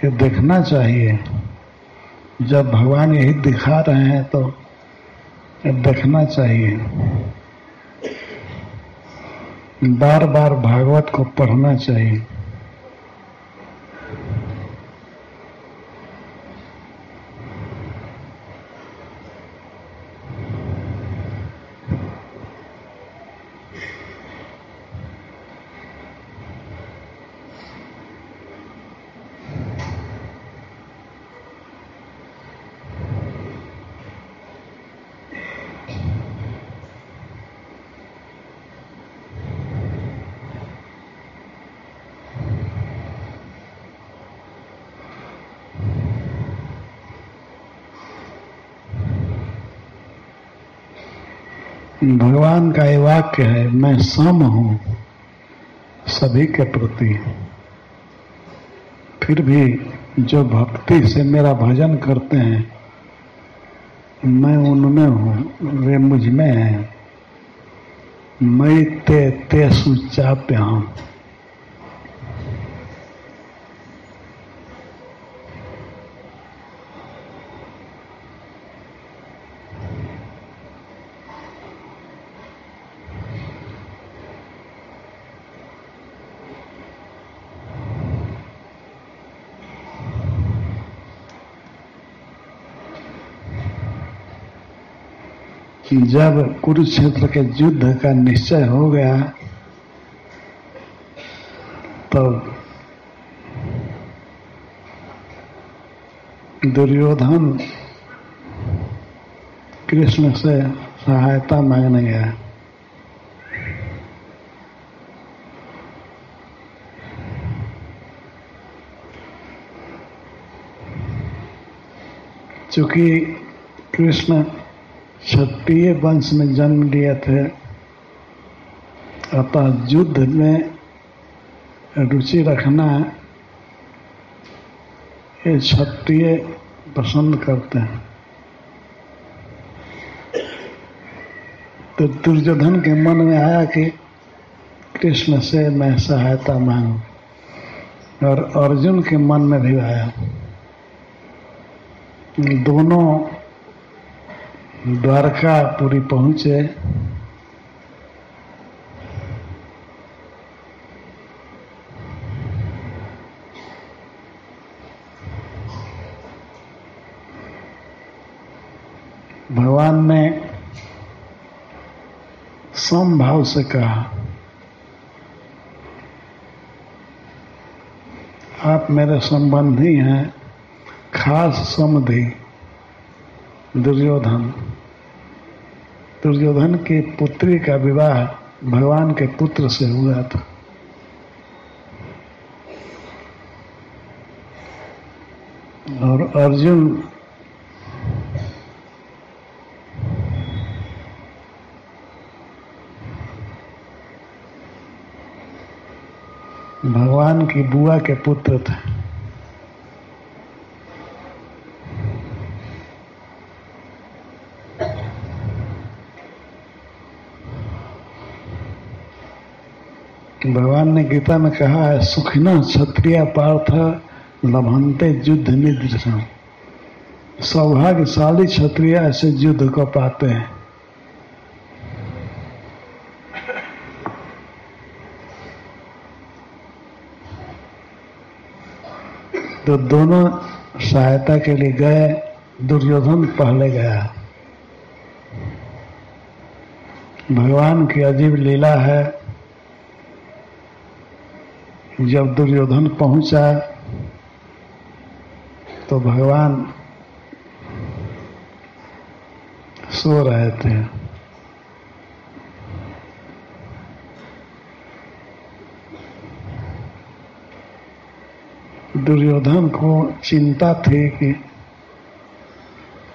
कि देखना चाहिए जब भगवान यही दिखा रहे हैं तो देखना चाहिए। बार बार भागवत को पढ़ना चाहिए। भगवान का ये वाक्य है, मैं सम हूँ, सभी के प्रति फिर भी जो भक्ति से मेरा भजन करते हैं, मैं उनमें हूँ, वे मुझमें हैं। मैं ते ते सुचाप्य हूँ। जब कुरुक्षेत्र के युद्ध का निश्चय हो गया तो दुर्योधन कृष्ण से सहायता मांगने गया। चूँकि कृष्ण क्षत्रिय वंश में जन्म लिए थे। अतः युद्ध में रुचि रखना ये क्षत्रिय पसंद करते हैं। तो दुर्योधन के मन में आया कि कृष्ण से मैं सहायता मांगू और अर्जुन के मन में भी आया। दोनों द्वारका पूरी पहुँचे भगवान ने समभाव से कहा, आप मेरे संबंधी हैं, खास समधि दुर्योधन। दुर्योधन की पुत्री का विवाह भगवान के पुत्र से हुआ था। और अर्जुन भगवान की बुआ के पुत्र थे। भगवान ने गीता में कहा है, सुखिना क्षत्रिय पार्थ लभंते युद्ध निदृशम सौभाग्यशाली क्षत्रिय ऐसे युद्ध को पाते हैं। तो दोनों सहायता के लिए गए, दुर्योधन पहले गया। भगवान की अजीब लीला है जब दुर्योधन पहुँचा तो भगवान सो रहे थे। दुर्योधन को चिंता थी कि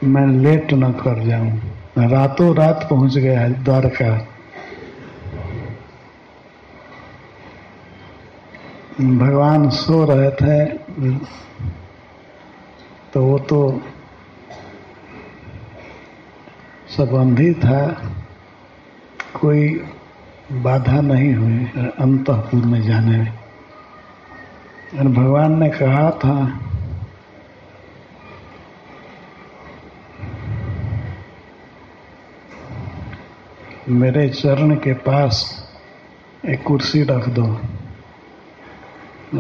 मैं लेट न कर जाऊँ। रातों रात पहुँच गया द्वारका। भगवान सो रहे थे तो वो तो संबंधी था कोई बाधा नहीं हुई अंतपुर में जाने में। और भगवान ने कहा था, मेरे चरण के पास एक कुर्सी रख दो।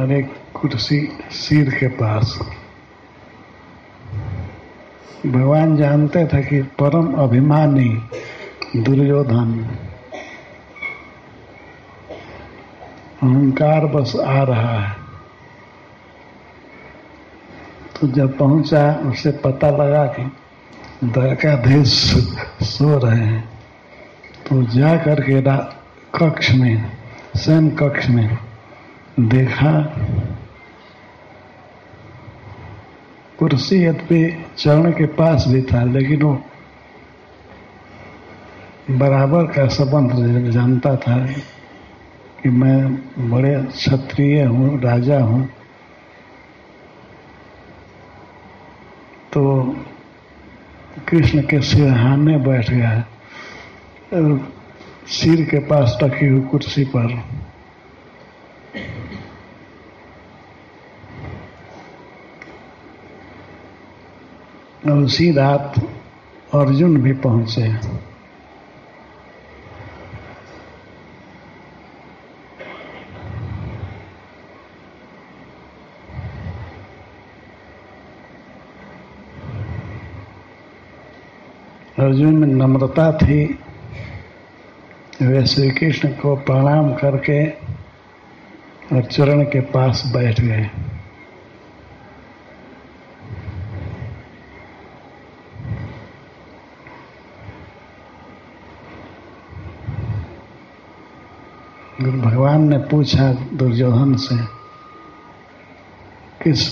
एक कुर्सी सिर के पास भगवान जानते थे कि परम अभिमानी दुर्योधन। अहंकार बस आ रहा है। तो जब पहुँचा, उसे पता लगा कि द्वारकाधीश सो रहे हैं। तो जा करके कक्ष में स्वयं कक्ष में देखा, कुर्सी यद्यपि चरण के पास भी था, लेकिन वो बराबर का संबंध जानता था कि मैं बड़े क्षत्रिय हूँ, राजा हूँ। तो कृष्ण के सिरहाने बैठ गया सिर के पास रखी हुई कुर्सी पर और उसी रात अर्जुन भी पहुँचे अर्जुन में नम्रता थी, वे श्री कृष्ण को प्रणाम करके और चरण के पास बैठ गए। भगवान ने पूछा दुर्योधन से, किस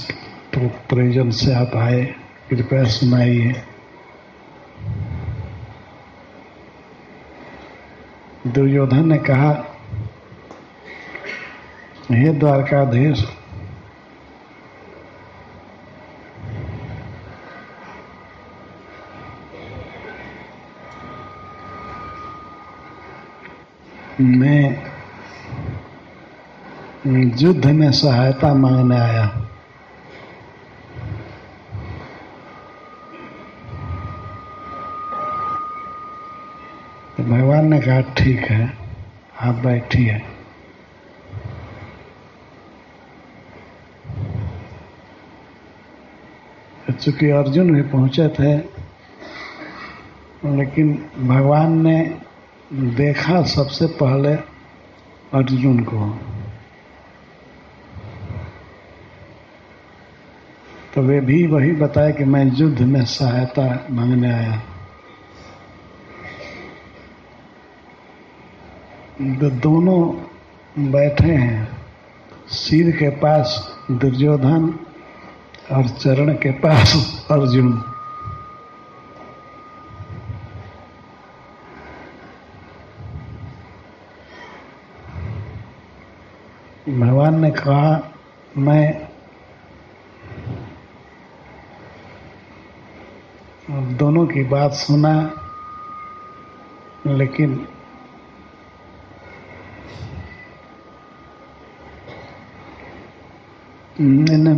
प्रयोजन से आप आए? कृपया सुनाइए। दुर्योधन ने कहा, हे द्वारकाधीश, मैं युद्ध में सहायता मांगने आया। तो भगवान ने कहा, ठीक है, आप बैठिए। चूँकि अर्जुन भी पहुँचे थे, लेकिन भगवान ने देखा सबसे पहले अर्जुन को। तो वे भी वही बताए कि मैं युद्ध में सहायता मांगने आया। तो दोनों बैठे हैं। सिर के पास दुर्योधन और चरण के पास अर्जुन। भगवान ने कहा, मैं दोनों की बात सुना, लेकिन मैंने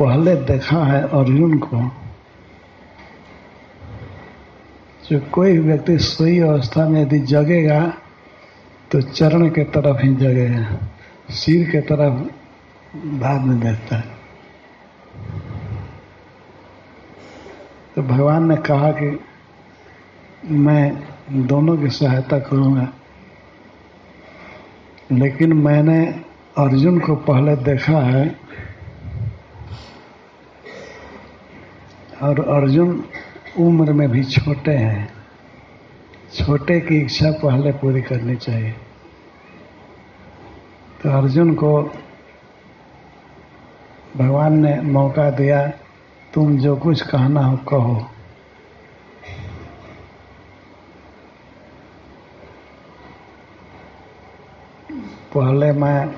पहले देखा है अर्जुन को जो कोई व्यक्ति सोई अवस्था में यदि जगेगा तो चरण के तरफ़ ही जगेगा, सिर के तरफ़ भाग में देखता है। तो भगवान ने कहा कि मैं दोनों की सहायता करूँगा। लेकिन मैंने अर्जुन को पहले देखा है और अर्जुन उम्र में भी छोटे हैं। छोटे की इच्छा पहले पूरी करनी चाहिए। तो अर्जुन को भगवान ने मौका दिया तुम जो कुछ कहना हो, कहो। पहले मैं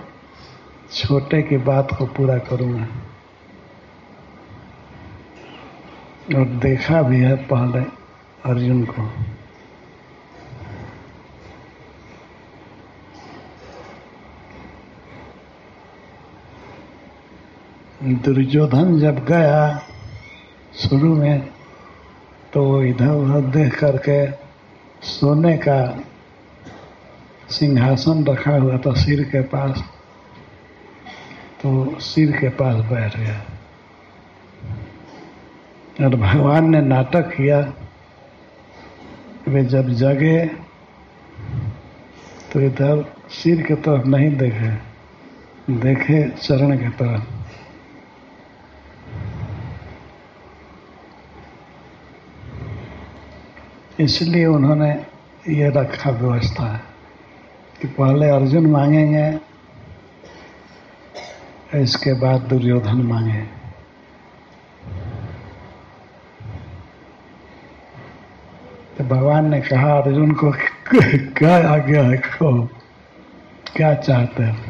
छोटे की बात को पूरा करूँगा। और देखा भी है पहले अर्जुन को। दुर्योधन जब गया शुरू में तो इधर उधर देख करके सोने का सिंहासन रखा हुआ था सिर के पास तो सिर के पास बैठ गया। और भगवान ने नाटक किया, वे जब जगे तो इधर सिर के तरफ़ नहीं देखे देखे चरण के तरफ़। इसलिए उन्होंने ये रखा व्यवस्था कि पहले अर्जुन मांगेंगे, इसके बाद दुर्योधन मांगे। तो भगवान ने कहा, अर्जुन को क्या आज्ञा है? क्या चाहते हैं?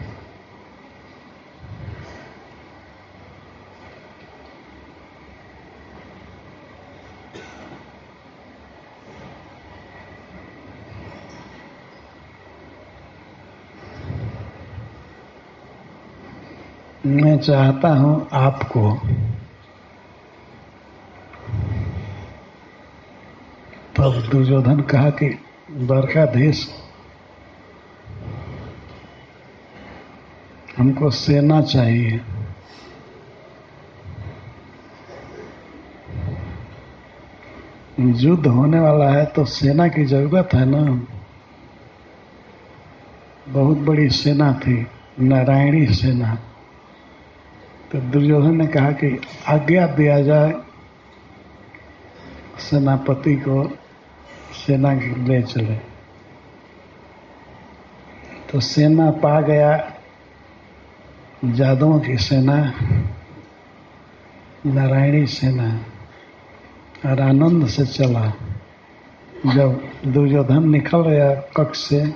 मैं चाहता हूँ आपको। तब दुर्योधन कहा कि, बरखा देश हमको सेना चाहिए। युद्ध होने वाला है तो सेना की ज़रूरत है ना। बहुत बड़ी सेना थी, नारायणी सेना। तो दुर्योधन ने कहा कि आज्ञा दिया जाए, सेनापति को सेना ले चले। तो सेना पा गया, जादुओं की सेना, नारायणी सेना, और आनंद से चला। जब दुर्योधन निकल गया कक्ष से,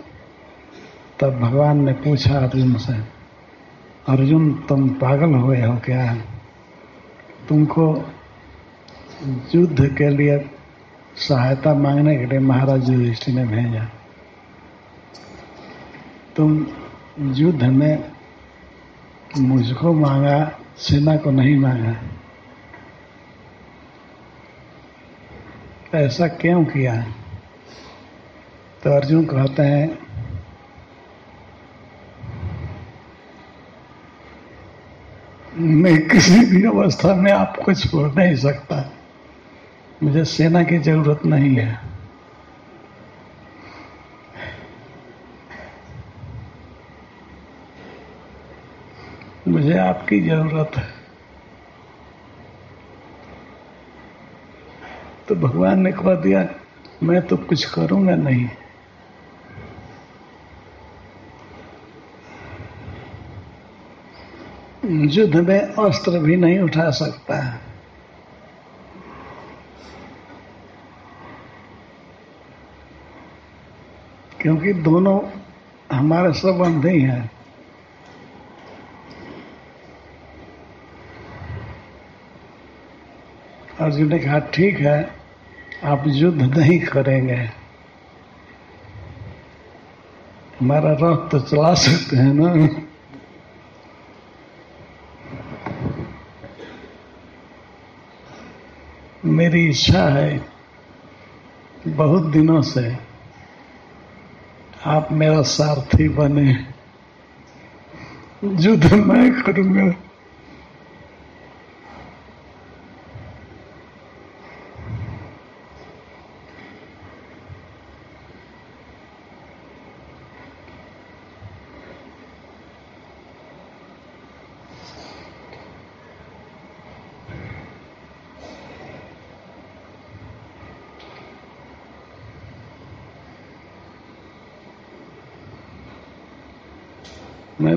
तब भगवान ने पूछा अर्जुन से अर्जुन, तुम पागल हुए हो क्या? तुमको युद्ध के लिए सहायता मांगने के लिए महाराज युधिष्ठिर ने भेजा। तुम युद्ध में मुझको मांगा, सेना को नहीं मांगा। ऐसा क्यों किया? तो अर्जुन कहते हैं मैं किसी भी अवस्था में आपको छोड़ नहीं सकता। मुझे सेना की ज़रूरत नहीं है। मुझे आपकी ज़रूरत है। तो भगवान ने कह दिया, मैं तो कुछ करूँगा नहीं। युद्ध में अस्त्र भी नहीं उठा सकता। क्योंकि दोनों हमारे संबंधी हैं। अर्जुन ने कहा, ठीक है, आप युद्ध नहीं करेंगे। हमारा रथ तो चला सकते हैं ना? मेरी इच्छा है बहुत दिनों से आप मेरा सारथी बने। युद्ध मैं करूँगा।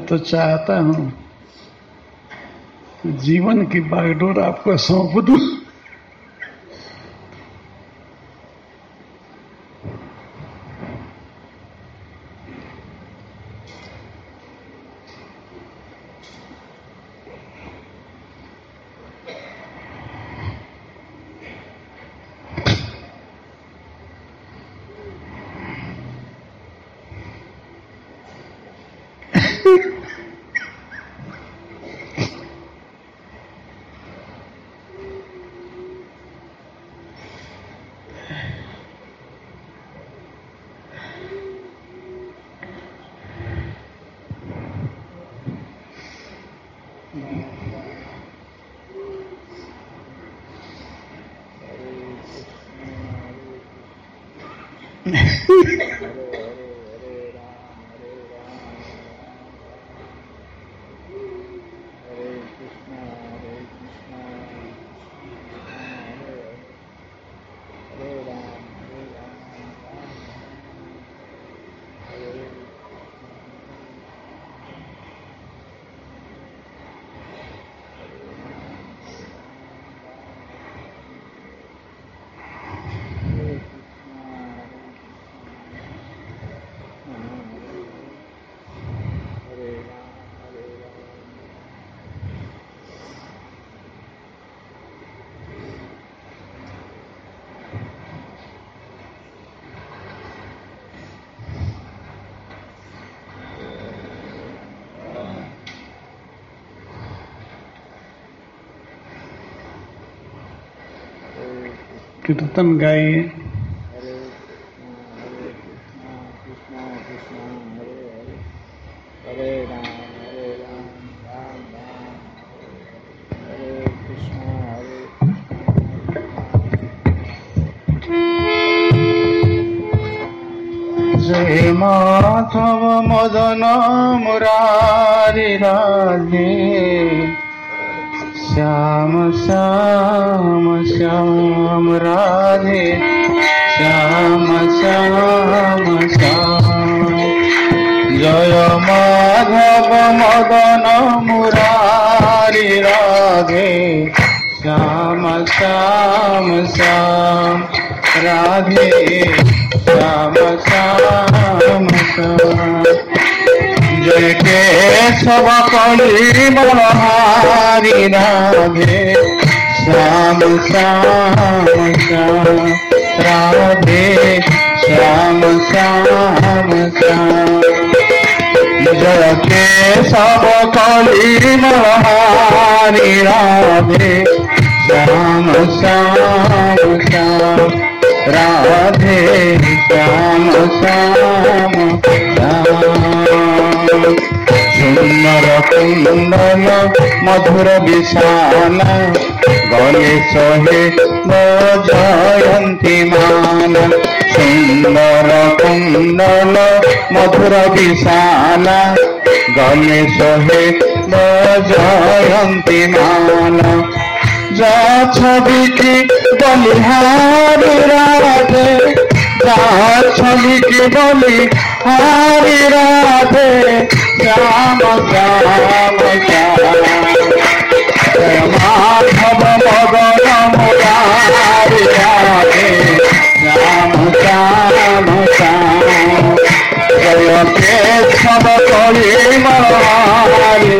तो चाहता हूँ जीवन की बागडोर आपको सौंप दू। कीर्तन गाइए श्याम श्याम जय माधव मदन मुरारी राधे श्याम श्याम श्याम राधे श्याम श्याम श्याम जय केशव कली बलहारी राधे श्याम श्याम श्याम राधे श्याम श्याम श्याम जय केशव कली बलहारी राधे श्याम श्याम श्याम राधे श्याम श्याम सुंदर कुंदन मधुर विशाल गले सहे जयंती मान सुंदर कुंदन मधुर विशाल गले सहे जयंती मान जा छवि की बलिहारी राधे जा छवि की बलिहारी राधे श्याम श्याम श्याम जय माधव मगन मुरारी राधे श्याम श्याम श्याम जय केशव कली मारी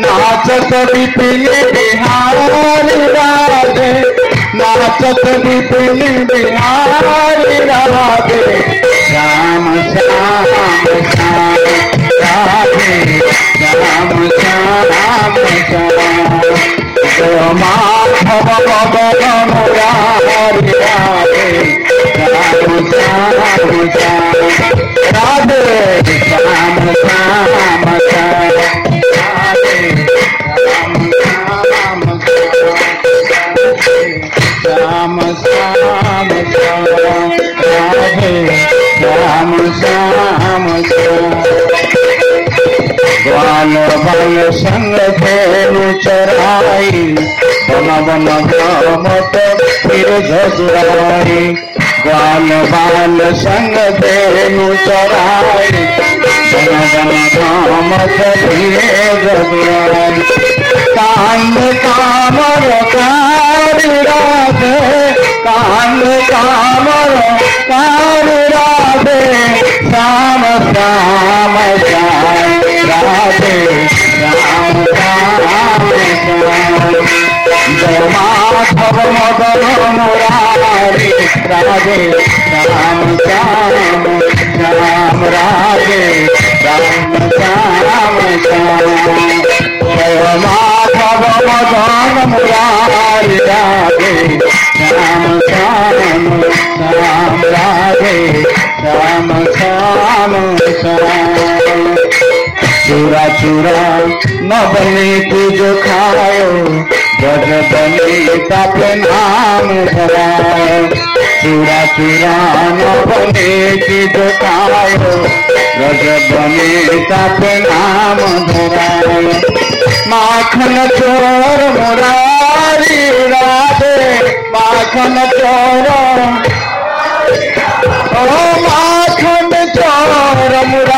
नाचत विपिन बिहारी राधे नाचत विपिन बिहारी राधे श्याम श्याम श्याम राधे श्याम श्याम श्याम जय माधव मदन मुरारी श्याम श्याम श्याम राधे श्याम श्याम श्याम श्याम श्याम राधे श्याम श्याम श्याम ग्वाल बल संग धेनु चराई बन बन भ्रमत फिर झगड़ाई ग्वाल बाल संग धेनु चराई बन बन भ्रमत फिर झगड़ाई कांड कामर कारी राधे कांड कामर कारी राधे श्याम श्याम श्याम राधे श्याम श्याम जय माधव मदन मुरारी राधे श्याम श्याम श्याम राधे श्याम श्याम श्याम जय माधव मदन मुरारी राधे श्याम श्याम श्याम राधे श्याम श्याम श्याम चूरा चूरा न बने तुझ खायो गज बने तप नाम धरायो चूरा चूरा न बने तुझ खायो गज बने तप नाम धरायो माखन चोर मुरारी राधे माखन चोर। ओ माखन चोर मुरारी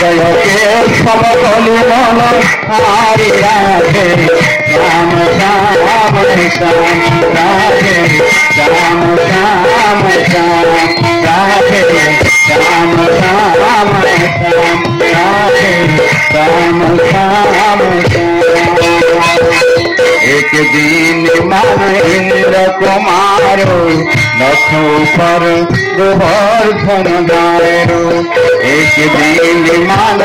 जय के सब मन राम श्याम श्याम राधे राम श्याम श्याम राधे राम श्याम श्याम राधे राम श्याम श्याम एक दिन मन इंद्र कुमारो नखो पर गोवर्धन दारो एक दिन मन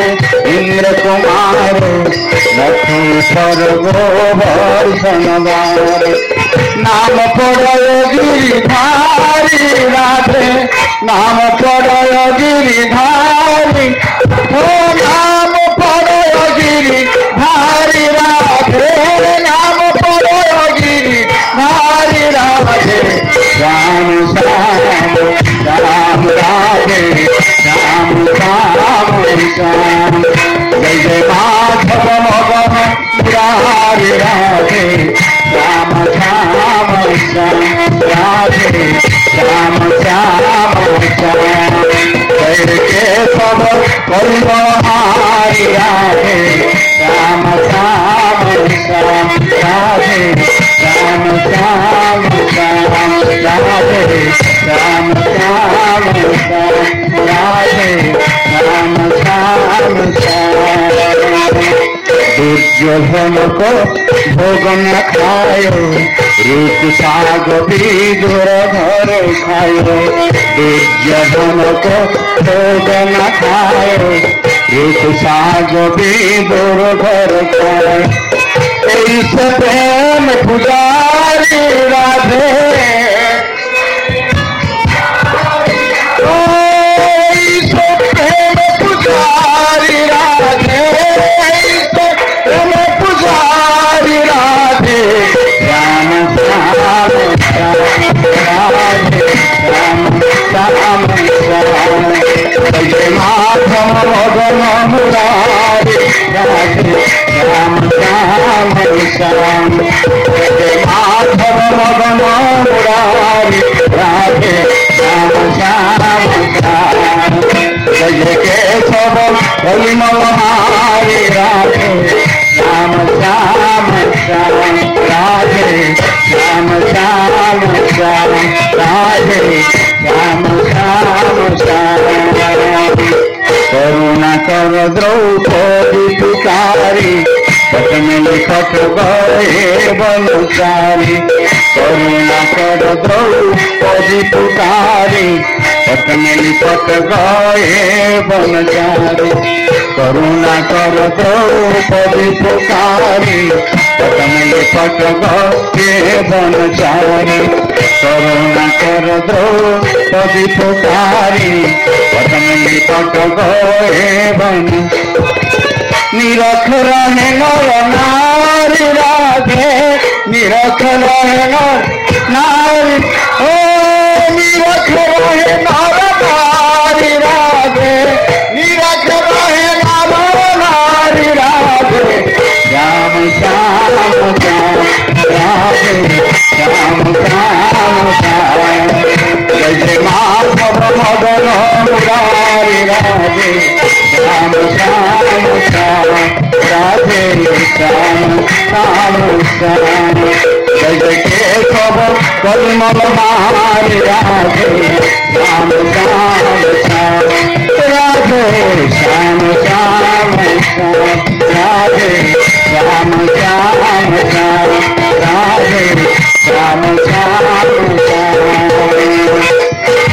इंद्र कुमारो नखो पर गोवर्धन दारो नाम पड़य गिरिधारी राधे नाम पड़य गिरिधारी ओ नाम पड़य गिरिधारी राधे नाम पड़य गिरिधारी राधे, राम श्याम राम राधे श्याम श्याम श्याम जय जय माधव मगन मुरारी राधे श्याम श्याम श्याम राधे श्याम श्याम श्याम जय के सब परिवारी राधे श्याम श्याम श्याम राधे श्याम दुर्योधन को भोग न खायो रूप साग बीजोर घर खायो दुर्योधन को भोग न खायो रूप साग बीजोर घर खायो ऐसे प्रेम पुजारी राधे। ऐसे जय माधव मदन मुरारी राधे श्याम श्याम जय माधव मदन मुरारी राधे श्याम श्याम जय केशव हारी राधे श्याम श्याम श्याम राधे श्याम श्याम श्याम राधे श्याम करुणा कर द्रौपदी पुकारी पट गए बनुसारी करुणा कर द्रौपदी पुकारी पट में लिखट गए बनचारी करुणा कर द्रौपदी पुकारी पट में लिखट गए करुणा कर द्रौपदी पुकारी पट में लिखट गए बन। निरख रहे नर निरख रहे नर। राधे श्याम श्याम श्याम राधे श्याम श्याम जय जय परिमल मारी राधे श्याम श्याम श्याम राधे श्याम श्याम श्याम राधे श्याम श्याम श्याम राधे श्याम श्याम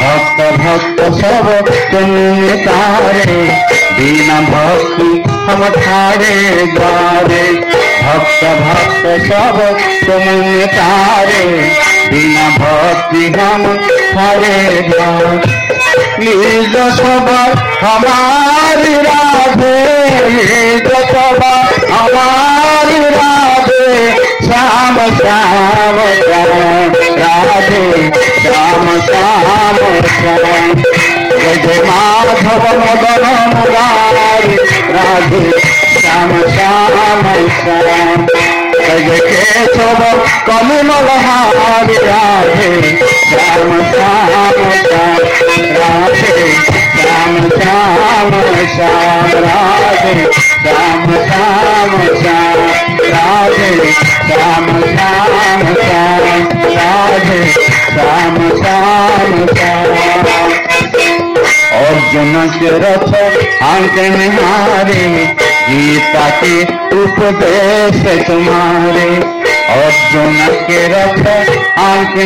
भक्त भक्त सब तुम तारे बिना भक्ति हम थारे द्वारे भक्त भक्त सब तुम तारे बिना भक्ति हम थारे द्वारे लीज सब हमारी राधे लीज सब हमारी राधे श्याम श्याम श्याम राधे श्याम श्याम श्याम जय जय माधव मदन मुरारी राधे श्याम श्याम श्याम जय जय केशव कमल हारी राधे श्याम श्याम श्याम राधे श्याम श्याम श्याम राधे श्याम श्याम श्याम राधे श्याम श्याम श्याम राधे श्याम श्याम श्याम अर्जुन के रथ अंक निहारे गीता के उपदेश तुम्हारे। अर्जुन के रथ अंक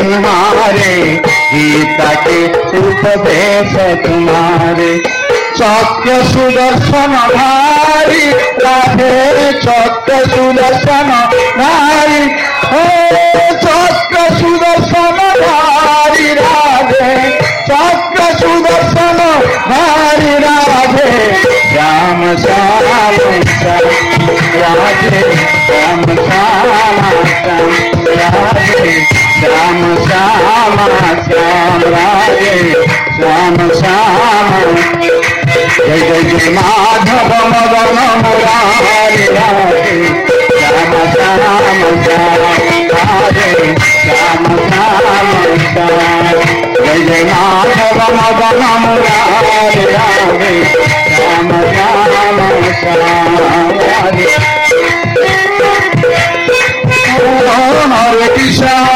निहारे गीता के उपदेश तुम्हारे चक्र सुदर्शन भारी राधे चक्र सुदर्शन भारी ओ चक्र सुदर्शन भारी राधे चक्र सुदर्शन भारी राधे श्याम श्याम श्याम राधे जय जय जय माधव मदन मुरारी श्याम राधे श्याम श्याम श्याम जय जय माधव मदन मुरारी श्याम श्याम श्याम राधे कृष्ण हरे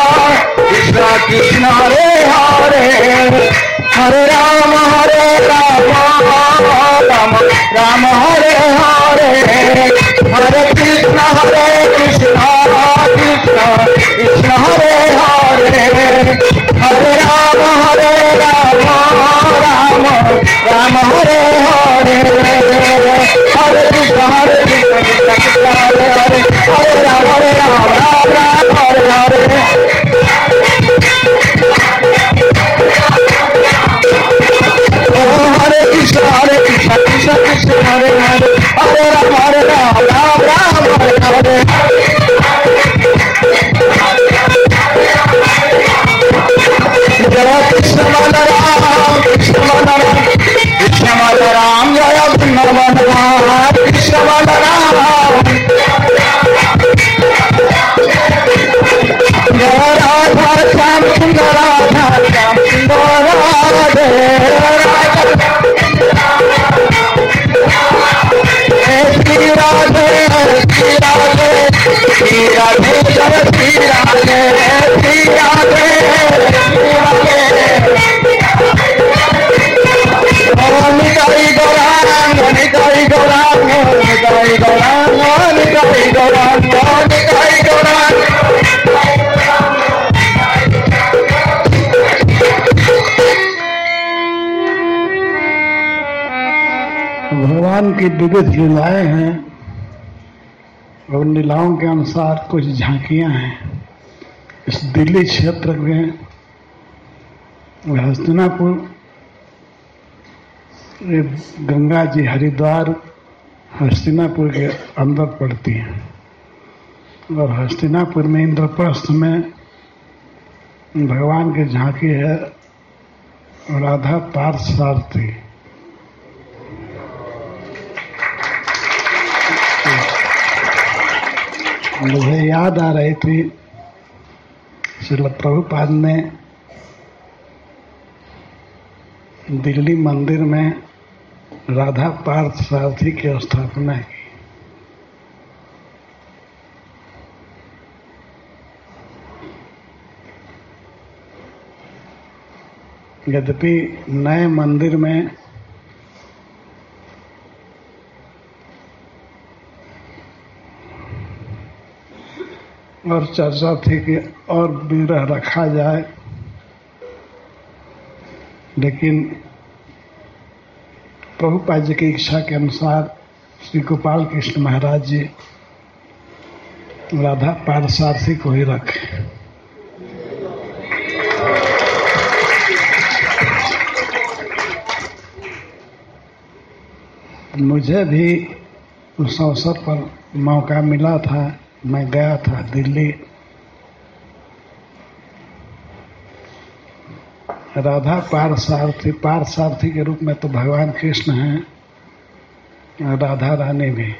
कृष्ण कृष्ण, हरे हरे। हरे राम हरे राम राम राम, हरे हरे। हरे कृष्ण हरे कृष्ण कृष्ण। कृष्ण, हरे हरे। हरे राम हरे राम राम राम, हरे हरे। हरे कृष्ण हरे कृष्ण कृष्ण, हरे हरे। हरे राम हरे राम राम राम, हरे हरे। हरे भगवान की विविध लीलाएँ हैं और लीलाओं के अनुसार कुछ झांकियाँ हैं। दिल्ली क्षेत्र में हस्तिनापुर गंगा जी हरिद्वार हस्तिनापुर के अंदर पड़ती हैं। और हस्तिनापुर में इंद्रप्रस्थ में भगवान की झांकी है राधा पार्थ मुझे याद आ रही थी श्रील प्रभुपाद ने दिल्ली मंदिर में राधा पार्थ सारथी की स्थापना की। यद्यपि नए मंदिर में और चर्चा थी कि और विग्रह रखा जाए। लेकिन प्रभुपाद जी की इच्छा के अनुसार श्री गोपाल कृष्ण महाराज जी राधा पारसारथी को ही रखे। मुझे भी उस अवसर पर मौका मिला था मैं गया था दिल्ली। राधा पारसारथी पारसारथी के रूप में तो भगवान कृष्ण हैं, राधा रानी भी।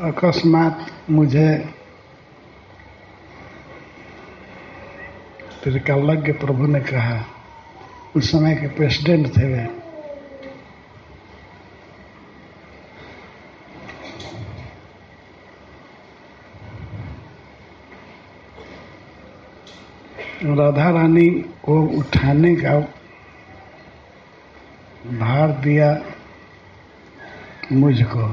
अकस्मात मुझे त्रिकालज्ञ प्रभु ने कहा, उस समय के प्रेसिडेंट थे वे। राधा रानी को उठाने का भार दिया मुझको।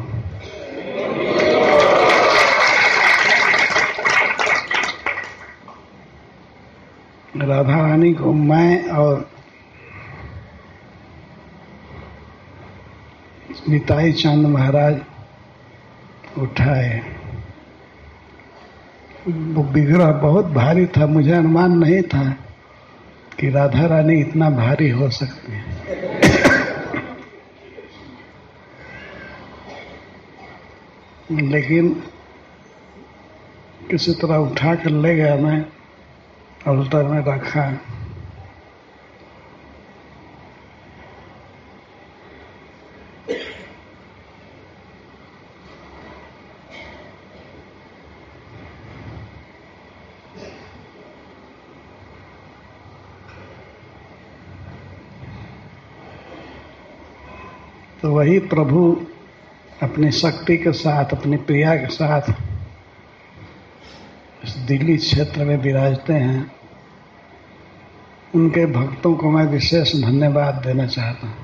राधा रानी को मैं और निताई चंद महाराज उठाए। विग्रह बहुत भारी था, मुझे अनुमान नहीं था कि राधा रानी इतना भारी हो सकती है। लेकिन किसी तरह उठा कर ले गया मैं अल्टर में रखा। वही प्रभु अपनी शक्ति के साथ, अपनी प्रिया के साथ इस दिल्ली क्षेत्र में विराजते हैं। उनके भक्तों को मैं विशेष धन्यवाद देना चाहता हूँ।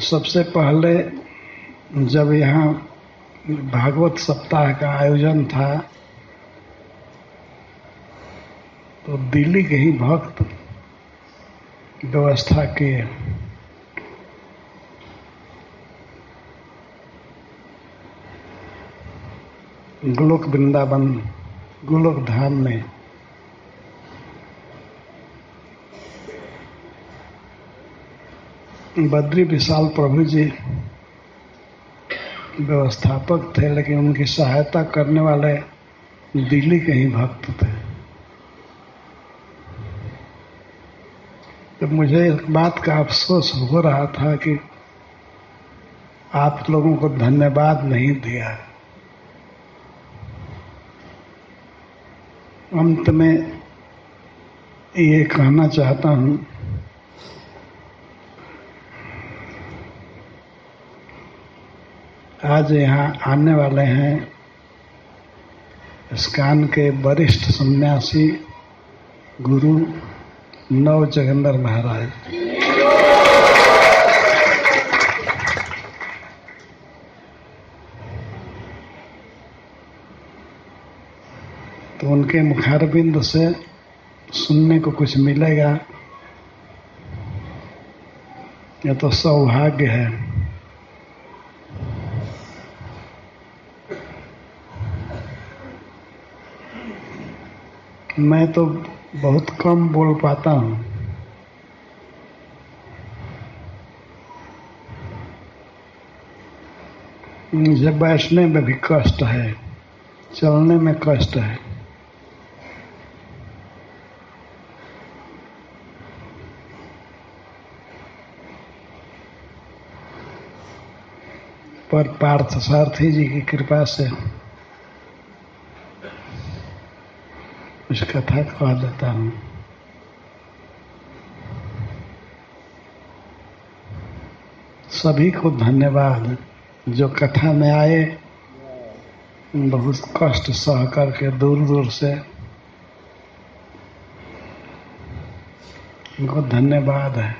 सबसे पहले जब यहाँ भागवत सप्ताह का आयोजन था तो दिल्ली के ही भक्त व्यवस्था किए गोलोक वृंदावन, गोलोक धाम में बद्री विशाल प्रभु जी व्यवस्थापक थे, लेकिन उनकी सहायता करने वाले दिल्ली के ही भक्त थे। तो मुझे इस बात का अफसोस हो रहा था कि आप लोगों को धन्यवाद नहीं दिया। अंत में ये कहना चाहता हूँ, आज यहाँ आने वाले हैं स्कान के वरिष्ठ सन्यासी गुरु नव जगन्नर महाराज। तो उनके मुखारबिंद से सुनने को कुछ मिलेगा। यह तो सौभाग्य है। मैं तो बहुत कम बोल पाता हूँ। मुझे बैठने में भी कष्ट है, चलने में कष्ट है। पर पार्थ सारथी जी की कृपा से कुछ कथा कह देता हूँ। सभी को धन्यवाद। जो कथा में आए, बहुत कष्ट सह करके दूर दूर से, उनको धन्यवाद है।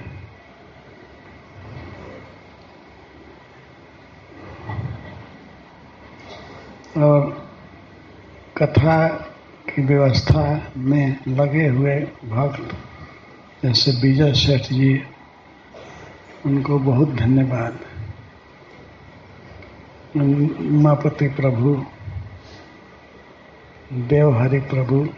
और कथा की व्यवस्था में लगे हुए भक्त, जैसे विजय सेठ जी, उनको बहुत धन्यवाद। उमापति प्रभु, देवहरि प्रभु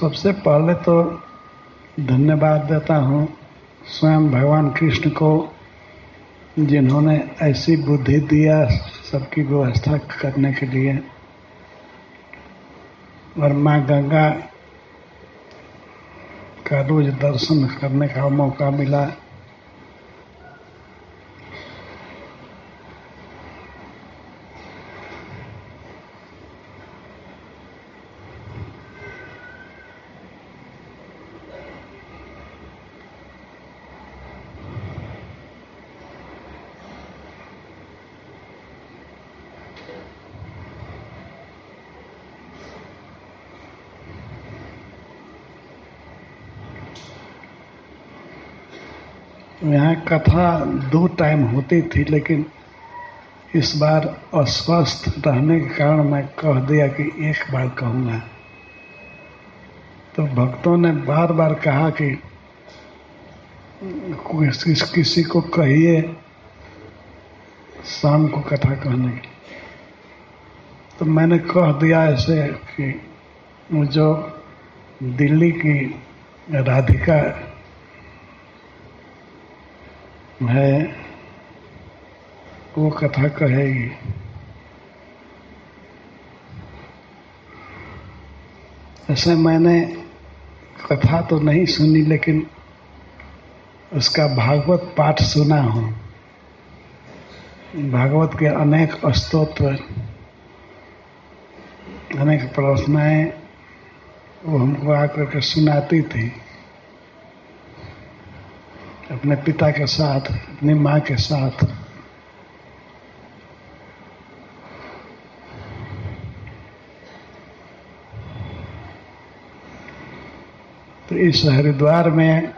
सबसे पहले तो धन्यवाद देता हूँ स्वयं भगवान कृष्ण को, जिन्होंने ऐसी बुद्धि दिया सबकी व्यवस्था करने के लिए। और माँ गंगा का रोज दर्शन करने का मौका मिला यहाँ कथा दो टाइम होती थी लेकिन इस बार अस्वस्थ रहने के कारण मैं कह दिया कि एक बार कहूँगा तो भक्तों ने बार बार कहा कि किसी, को कहिए शाम को कथा कहने की तो मैंने कह दिया ऐसे कि जो दिल्ली की राधिका है वो कथा कहेगी। ऐसे मैंने कथा तो नहीं सुनी, लेकिन उसका भागवत पाठ सुना हूँ। भागवत के अनेक स्तोत्र अनेक प्रार्थनाएँ वो हमको आकर के सुनाती थी। अपने पिता के साथ, अपनी माँ के साथ। तो इस हरिद्वार में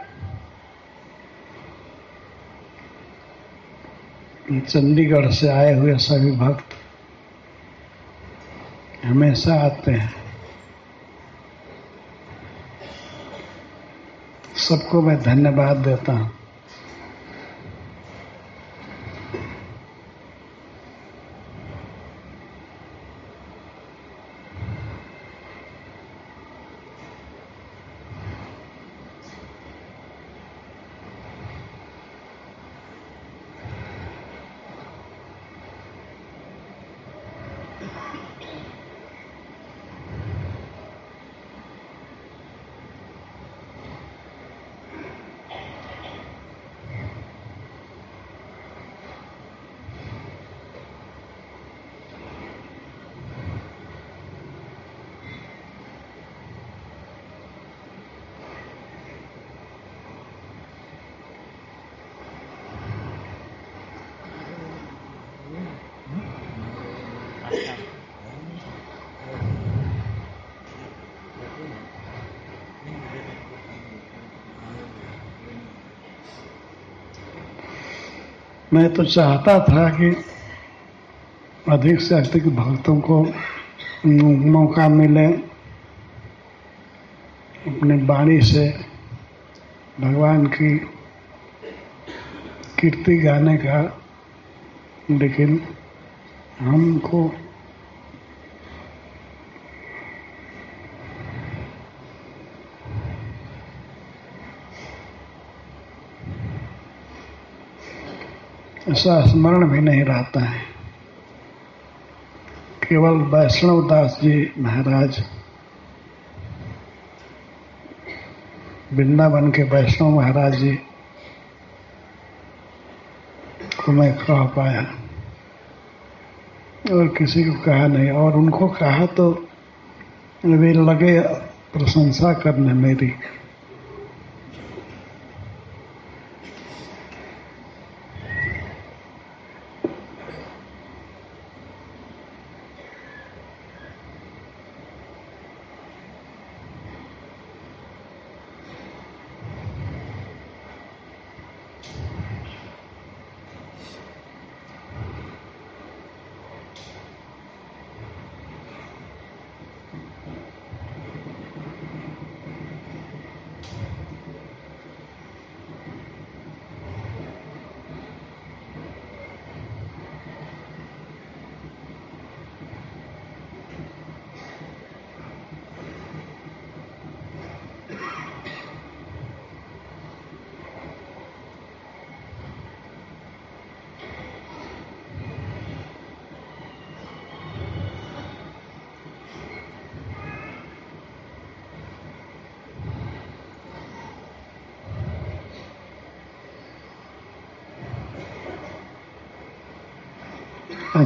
चंडीगढ़ से आए हुए सभी भक्त हमेशा आते हैं। सबको मैं धन्यवाद देता हूँ। मैं तो चाहता था कि अधिक से अधिक भक्तों को मौका मिले, अपने बाणी से भगवान की कीर्ति गाने का। लेकिन हमको ऐसा स्मरण भी नहीं रहता है। केवल वैष्णव दास जी महाराज वृंदावन के वैष्णव महाराज जी को मैं कह पाया और किसी को कहा नहीं। और उनको कहा तो वे लगे प्रशंसा करने मेरी।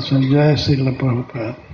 अच्छा जय श्री प्रभुपाद